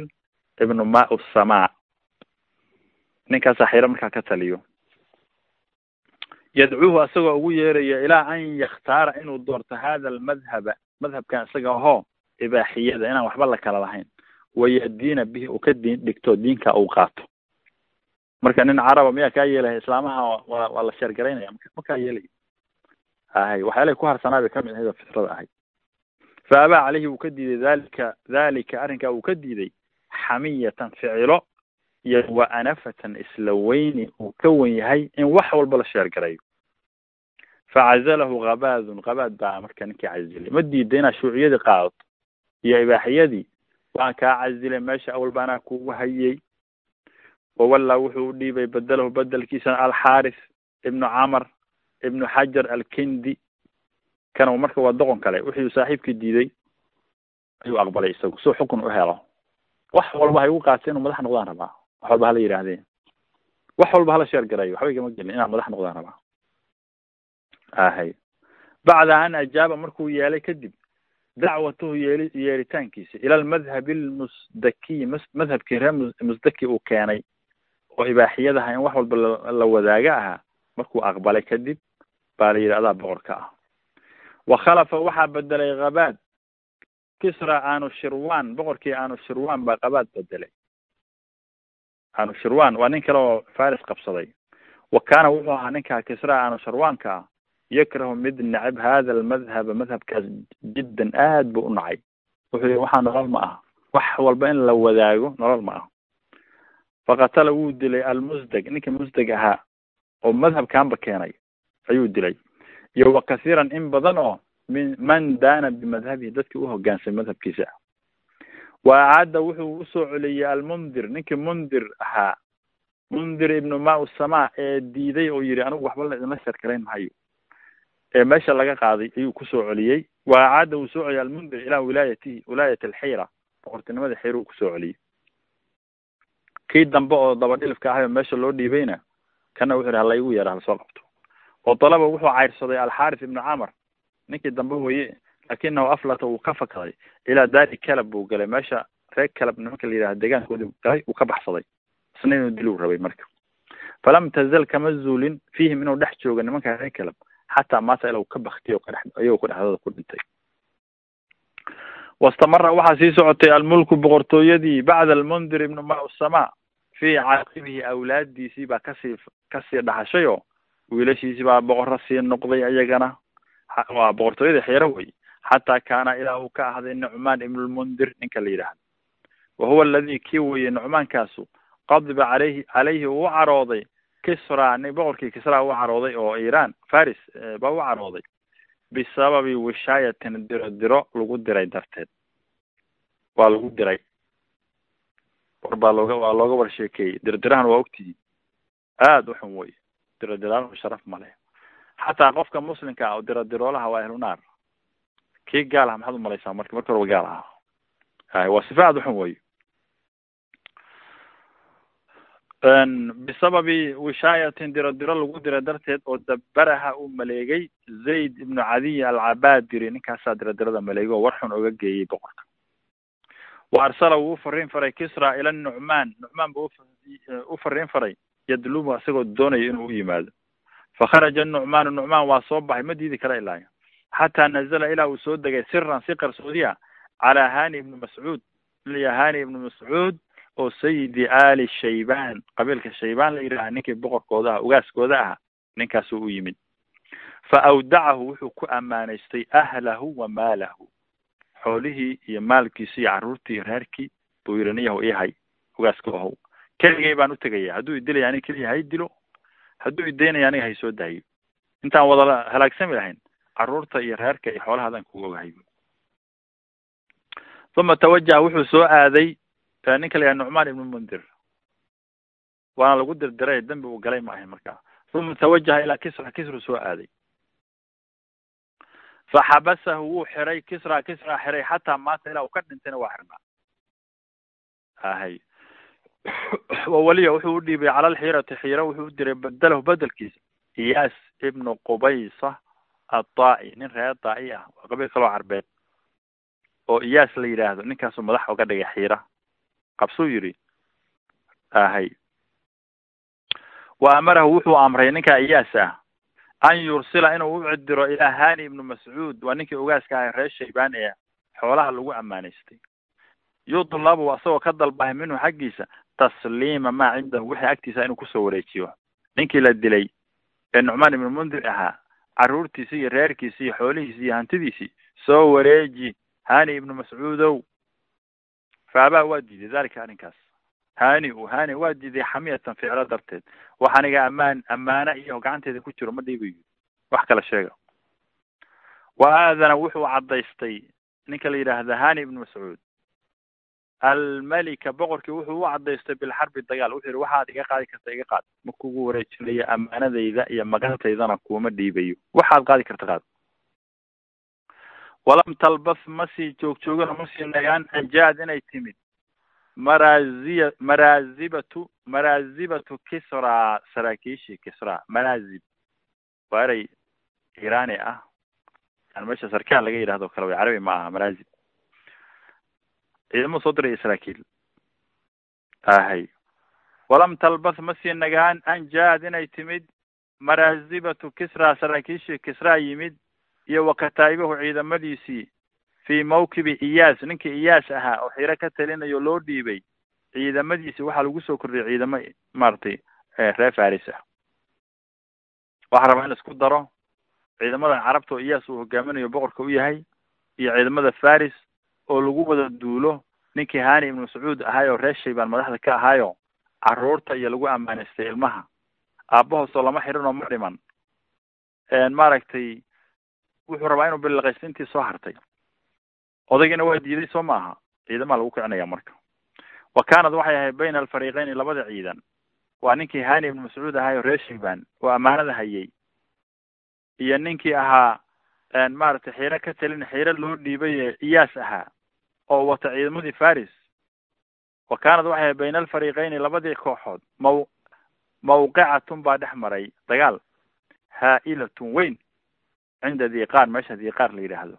ibnu maa samaa ninkaasaa xiira markaa ka taliyo yadcuuhu asagoo ugu yeeraya ilaa an yakhtaara inuu doorto hada almadhaba madhabkan isaga ahoo ibaaxiyada inaan waxba la kala lahayn wayadiina bihi uu ka diin dhigto diinka uu qaato. Marka nin caraba miyaa kaa yeelaya islaamaha waa waa la sheergaraynaya ma kaa yeelaya ahay waxyaalahay ku harsanaa ka mid ahayd oo fitrada ahayd fa abaa caleyhi wuu ka diiday dalika dalika arrinkaa uu ka diiday xamiyatan ficilo iyo wa anafatan isla weyni uu ka wen yahay in wax walba la sheergarayo facazalahu qabaadun qabaad baa marka ninkii cazilay ma diida inaad shuuciyadii qaadato iyo ibaaxiyadii waan kaa cazilay meesha awal baanaa kugu hayay. Wawallaa wuxuu u dhiibay bedelahu bedelkiisana alxaaris ibnu camar ibnu xajar alkindi. Kana marka waa doqon kale wixii saaxiibkii diiday. Ayuu aqbalay isagu suu xukun u helo. Wax walba hay ugu qaatay inuu madax noqdaan rabaa. Wax walba hala yidhaahdeen. Wax walba hala sheer garayo waxba igama gelin inaan madax noqdaan rabaa. Ahay bacda an ajaaba markuu yeelay kadib dacwatuhu yeeli yeelitaankiisa ila almadhabi almusdakiyi madhabkii reer musdaki uu keenay oo ibaaxiyadaha in wax walba la wadaaga ahaa markuu aqbalay kadib baa la yidhi adaa boqorka ah wa khalafa waxaa bedelay kabaad kisra anushirwan boqorkii anushirwan baa qabaad bedelay anushirwan waa nin kale oo faris qabsaday wa kaana wuxuu ahaa ninkaa kisra anushirwanka ah yakrahu mid necab hada almadhaba madhabkaas jiddan aad buu u nacay wuxuu yihi waxaa nolol ma aha wax walba in la wadaago nolol ma aha faqatala wuu dilay almusdeg ninkii musdeg ahaa oo madhabkanba keenay ayuu dilay iyo wa kathiiran in badan oo min man daana bimadhabihi dadkii u hogaansamay madhabkiisa wa acaada wuxuu u soo celiyey almundir ninkii mundir ahaa mundir ibnu maa samaa ee diiday oo yihi anigu waxba la idinla mahayo ee meesha laga qaaday ayuu ku soo celiyey. Wa acaada wuu soo celiyey almundir ilaa wilaayatihi wilaayat alxiira boqortinimada xiira uu ku soo celiyey. Kii dambe oo dabadhilifka ahay oo meesha loo dhiibayna kana wuxu yihi hala igu yeera hala soo qabto. Oo dalaba wuxuu cayrsaday alxaaris ibnu camar. Ninkii dambe weye laakinahu aflata wuu ka fakaday ilaa daari calab buu galay. Meesha reer calab nimanka la yidhaha deegaankoodi galay uu ka baxsaday. Isna inuu diluu rabay marka. Falam tazal kama zuulin fiihim inuu dhex joogo nimanka reer calab xataa maata ila uu ka baktiyo kadhex iyagoo ku dhintay wastamara waxaa sii socotay almulku boqortooyadii bacda almundir ibnu maa samaa fii caaqibihi awlaadiisii baa ka sii ka sii dhaxashay oo wiilashiisii baa boqorro sii noqday iyagana waa boqortooyada xiero wey xataa kaana ilaa uu ka ahday nucmaan ibnu lmundir ninka la yidhaahdo wa huwa aladi kii weye nucmaankaasu qadiba caleyhi caleyhi uu carooday kisra nin boqorkii kisra u carooday oo iran faris baa u carooday bisababi wishaayatin diro diro lagu diray darteed. Waa lagu diray. War baa looga waa looga war sheekeeyey. Dirdirahana waa ogtihiin aada u xun wey dirodiraalahu sharaf ma leh. Xataa qofka muslimka ah oo dirodiroolaha waa ahlu naar. Kii gaal ah maxaad umalaysaa marka marka horeba gaal ahaa. Hay waa sifa aada u xun wey bisababi wishaayatin diro diro lagu diray darteed oo dabaraha uu maleegay zayd ibnu cadiy alcabaadiri ninkaasaa diradirada maleegay oo war xun oga geeyey boqorka. Wa arsala wuu u faray kisra ila nucmaan. Nucmaan buu u fariin faray yadlubu isagoo doonayo inuu u yimaado. Fakharaja nucmaanu nucmaan waa soo baxay ma diidi kara ilaayo. Xataa nazala ilaa uu soo degay siran si qarsoodiya calaa hani ibni mascuud. Hani ibni mascuud oo sayidi ali shaybaan qabiilka shaybaan la yidhaha ninkii boqorkooda ah ugaaskooda aha ninkaasuu u yimid. Fa awdacahu wuxuu ku ammaanaystay ahlahu wa maalahu. Xoolihii iyo maalkiisi iyo carruurtii iyo reerkii buu yidhi niyahu ihay ugaaska ahow. Keligay baan utegaya hadduu idilaya aniga keliya hay dilo. Hadduu idaynaya aniga hay soo daayo. Intaan wada halaagsami lahayn carruurta iyo reerka iyo xoolaha adaan kuga ogahay uma tawajaha wuxuu soo aaday ninka la yahay nucmaan ibnu mundir. Waana lagu dirdiray dembi uu galay ma ahayn markaa. Uma tawajaha ilaa kisra kisru soo aaday. Faxabasahu wuu xiray kisra kisra xiray xataa maanta ilaa uu ka dhintayna waa xirnaa. Ahay wawaliya wuxuu u dhiibay cala alxiirati xiira wuxuu u diray bedelahu bedelkiisa iyaas ibnu qubaysa adaa'i nin reer daa'i ah waa qabiil kaloo carbeed. Oo iyaas la yidhaahdo ninkaasuu madax uga dhigay xiira qabsuu yidhi ahay. Wa amarahu wuxuu amray ninkaa iyaas ah an yursila inuu u cidiro ilaa hani ibnu mascuud. Waa ninkii ogaaska ahay reer shaybaan ee xoolaha lagu ammaanaystay. Yudlabu asagoo ka dalbahay minhu xaggiisa tasliima maa cindahu wixii agtiisa inuu ku soo wareejiyo. Ninkii la dilay ee nucmaan ibnu mundir ahaa carruurtiisi iyo reerkiisi iyo xoolihiisi iyo hantidiisii soo wareeji hani ibnu mascuudow faabaa waa diiday dalika arrinkaas hani u hani waa diiday xamiyatan ficlo darteed wax aniga ammaan ammaano iyo gacanteeda ku jiro ma dhiibayo wax kala sheega wa aadana wuxuu caddaystay ninka la yidhaahda hani ibnu mascuud almelika boqorkii wuxuu u cadaystay bilxarbi dagaal wuxuu yihi waxaad iga qaadi karta iga qaad ma kugu wareejinayo ammaanadayda iyo magantaydana kuuma dhiibayo waxaad qaadi karta qaad walam talbas ma sii joogjoogano ma nagaan anjaad inay timid. Maraaziya maraazibatu maraazibatu kisra saraakiishii kisra maraazib. Waa erey irani ah. Yani meesha sarkaal laga yidhahdo kale way carabi ma aha maraazib ciidamuu soo diray israakiil. Ahay walam talbas ma sii nagaan anjaad inay timid. Maraazibatu kisra saraakiishii kisra yimid iyo wakataa'ibahu ciidamadiisii fii mawkibi iyaas. Ninkii iyaas ahaa oo xiro ka talinayo loo dhiibay ciidamadiisi waxaa lagu soo kordhiyay ciidamo maaragtay reer faris ah. Waxaa rabaa in la isku daro ciidamadan carabta oo iyaas uu hogaaminayo boqorka u yahay iyo ciidamada faris oo lagu wada duulo ninkii hani ibnu mascuud ahaayoo reer shaybaan madaxda ka ahaayo. Carruurta iyo lagu ammaanaystay ilmaha. Aabbahoosoo lama xirin oo ma dhiman. Maaragtay wuxuu rabaa inuu bilaqaysto intii soo hartay. Odaygina waa diiday soo ma aha ciidamaa lagu kicinaya marka. Wa kaanad waxay ahayd bayna alfariiqeyni labada ciidan. Waa ninkii hani ibnu mascuud ahaayo reer shaybaan oo ammaanada hayay. Iyo ninkii ahaa maaragtay xiiro ka talin xiiro loo dhiibay ee iyaas ahaa oo wata ciidamadii faris wa kaanad waxay ahayd bayna alfariiqeyni labadii kooxood. Maw mawqicatun baa dhex maray. Dagaal. Haa'ilatun weyn cinda diqaar meesha diqaar la yidhaahdo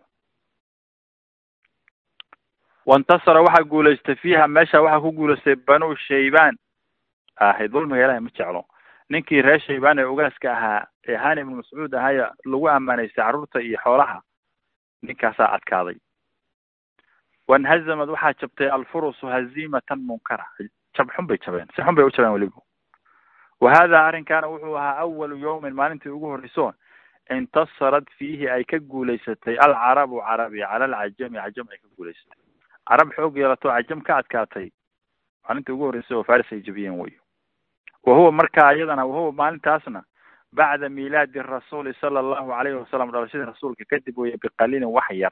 waintasara waxaa guulaystay fiiha meesha waxaa ku guulaystay banu shaybaan ahay dulmiga ilahay ma jeclo ninkii reer shaybaan ee ogaaska ahaa ee hani ibnu mascuud ahaya lagu ammaanaystay carruurta iyo xoolaha ninkaasaa adkaaday wanhazamad waxaa jabtay alfurusu haziimatan munkara jab xun bay jabeen si xun bay u jabeen weliba wa hada arrinkaana wuxuu ahaa awalu yawmin maalintii ugu horreyso intasarad fiihi ay ka guulaysatay alcarabu carabi cala alcajami cajam ay ka guulaysatay carab xoog yeelato cajam ka adkaatay maalintii ugu horreysay oo faris ay jabiyeen wey wa huwa markaa iyadana wahuwa maalintaasna bacda miilaadi rasuuli sala allahu alayhi wasalam dhalashadii rasuulka kadib weye biqaliilin wax yar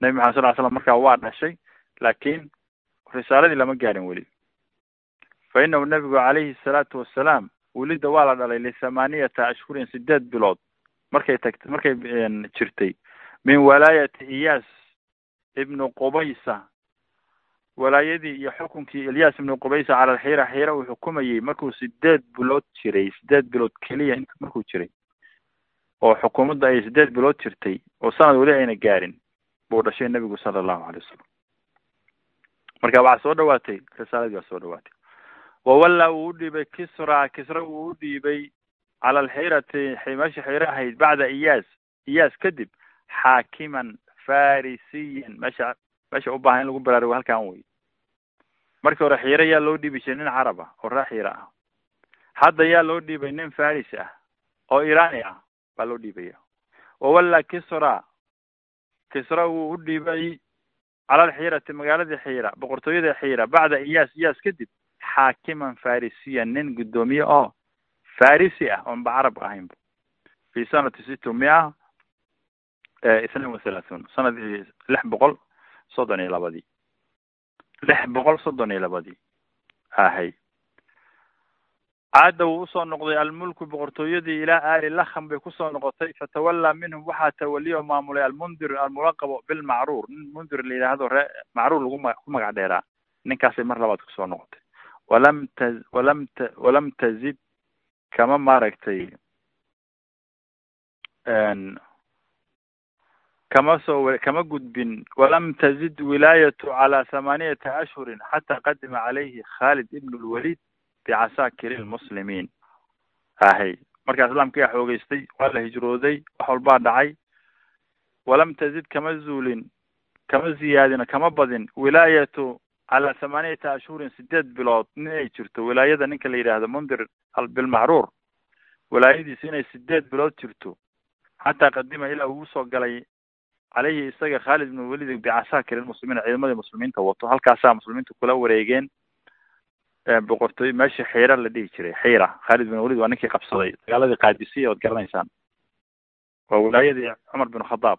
nabi maxamed sal ly slam markaa waa dhashay laakiin risaaladii lama gaarin weli fa inahu nabigu calayhi salaatu wasalaam welida waa la dhalay lithamaniyata ashhurin sideed bilood markay tagtay markay jirtay. Min walaayati iyaas ibnu qubaysa. Walaayadii iyo xukunkii ilyas ibnu qubaysa cala alxiira xiira uu xukumayey markuu sideed bilood jiray sideed bilood keliya int markuu jiray. Oo xukuumadda ay sideed bilood jirtay oo sanad weli ayna gaarin buu dhashay nebigu sala allahu alay wasalam marka waxaa soo dhawaatay risaaladii waa soo dhawaatay. Wawalla uu u dhiibay kisra kisra uu u dhiibay cala alxiirati meesha xiire ahayd bacda iyaas iyaas kadib xaakiman farisiyan meesha meesha u baahan in lagu baraarugo halkan wey markii hore xiire yaa loo dhiibi jiray nin carab ah oo ree xiire ah hadda yaa loo dhiibay nin faris ah oo irani ah baa loo dhiibaya wawalla kisra kisra wuu u dhiibay cala alxiirati magaaladii xiira boqortooyada xiira bacda iyaas iyaas kadib xaakiman farisiyan nin guddoomiye oo farisi ah oon ba carab ahaynba fi sanati sita mia isnain wa thalathun sanadii lix boqol soddon iyo labadii lix boqol soddon iyo labadii ahay caada wuu u soo noqday almulku boqortooyadii ilaa aali lakham bay ku soo noqotay fatawallaa minhum waxaa tawaliyo maamulay almundir almulaqabo bilmacruur nin mundir la yidhaahdo ree macruur lagu ma ku magac dheeraa ninkaasay mar labaad ku soo noqotay walam ta walam ta walam tazid kama maaragtay kama soo kama gudbin. Walam tazid wilaayatu calaa thamaaniyata ashhurin xataa qadima calayhi khalid ibn lwalid bicasaakiri lmuslimiin ahay markaa islaamka yaa xoogeystay waa la hijrooday wax walbaa dhacay. Walam tazid kama zuulin kama ziyaadin kama badin. Wilaayatu calaa thamaaniyata ashhurin sideed bilood nin ay jirto wilaayada ninka la yidhaahdo mundir bilmacruur wilaayadiisi inay sideed bilood jirto xataa qadima ilaa uu u soo galay caleyhi isaga khaalid ibn walid bicasaakir lmuslimiin ciidamadii muslimiinta wato halkaasaa muslimiinta kula wareegeen boqortooy meeshii xiira la dhihi jiray xiira khaalid bin walid waa ninkii qabsaday dagaaladii qaadisiya oad garanaysaan waa wilaayadii cumar bin khadaab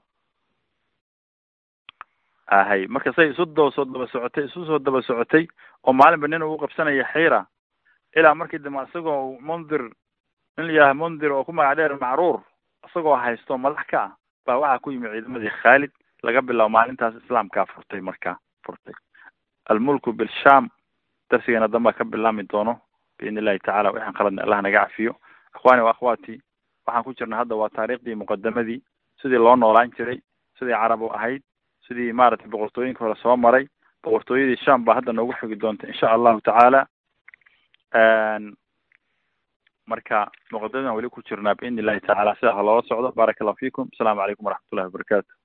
ahay. Marka say isu daba soo daba socotay isu soo daba socotay oo maalinba nin uu qabsanaya xiira ilaa markii dambe isagoo mundir nin la mundir oo ku magac dheer macruur isagoo haysto madax ka ah baa waxaa ku yimi ciidamadii khaalid laga bilaabo maalintaas islaamkaa furtay markaa furtay. Almulku bilsham darsigeena dambaa ka bilaami doono biidni illahi tacala waxaan qaladna allah naga cafiyo. Ikhwani wa akhwaati waxaan ku jirna hadda waa taariikhdii muqadamadii sidii loo noolaan jiray sidii carab u ahayd sidii maaragtay boqortooyinka hore soo maray boqortooyadii sham baa hadda noogu xigi doonta insha allahu tacaala. Marka muqadamadan weli ku jirnaa biidni illahi tacala sidaa ha socdo. Baaraka allahu fikum asalaamu calaykum waraxmat ullahi wabarakatu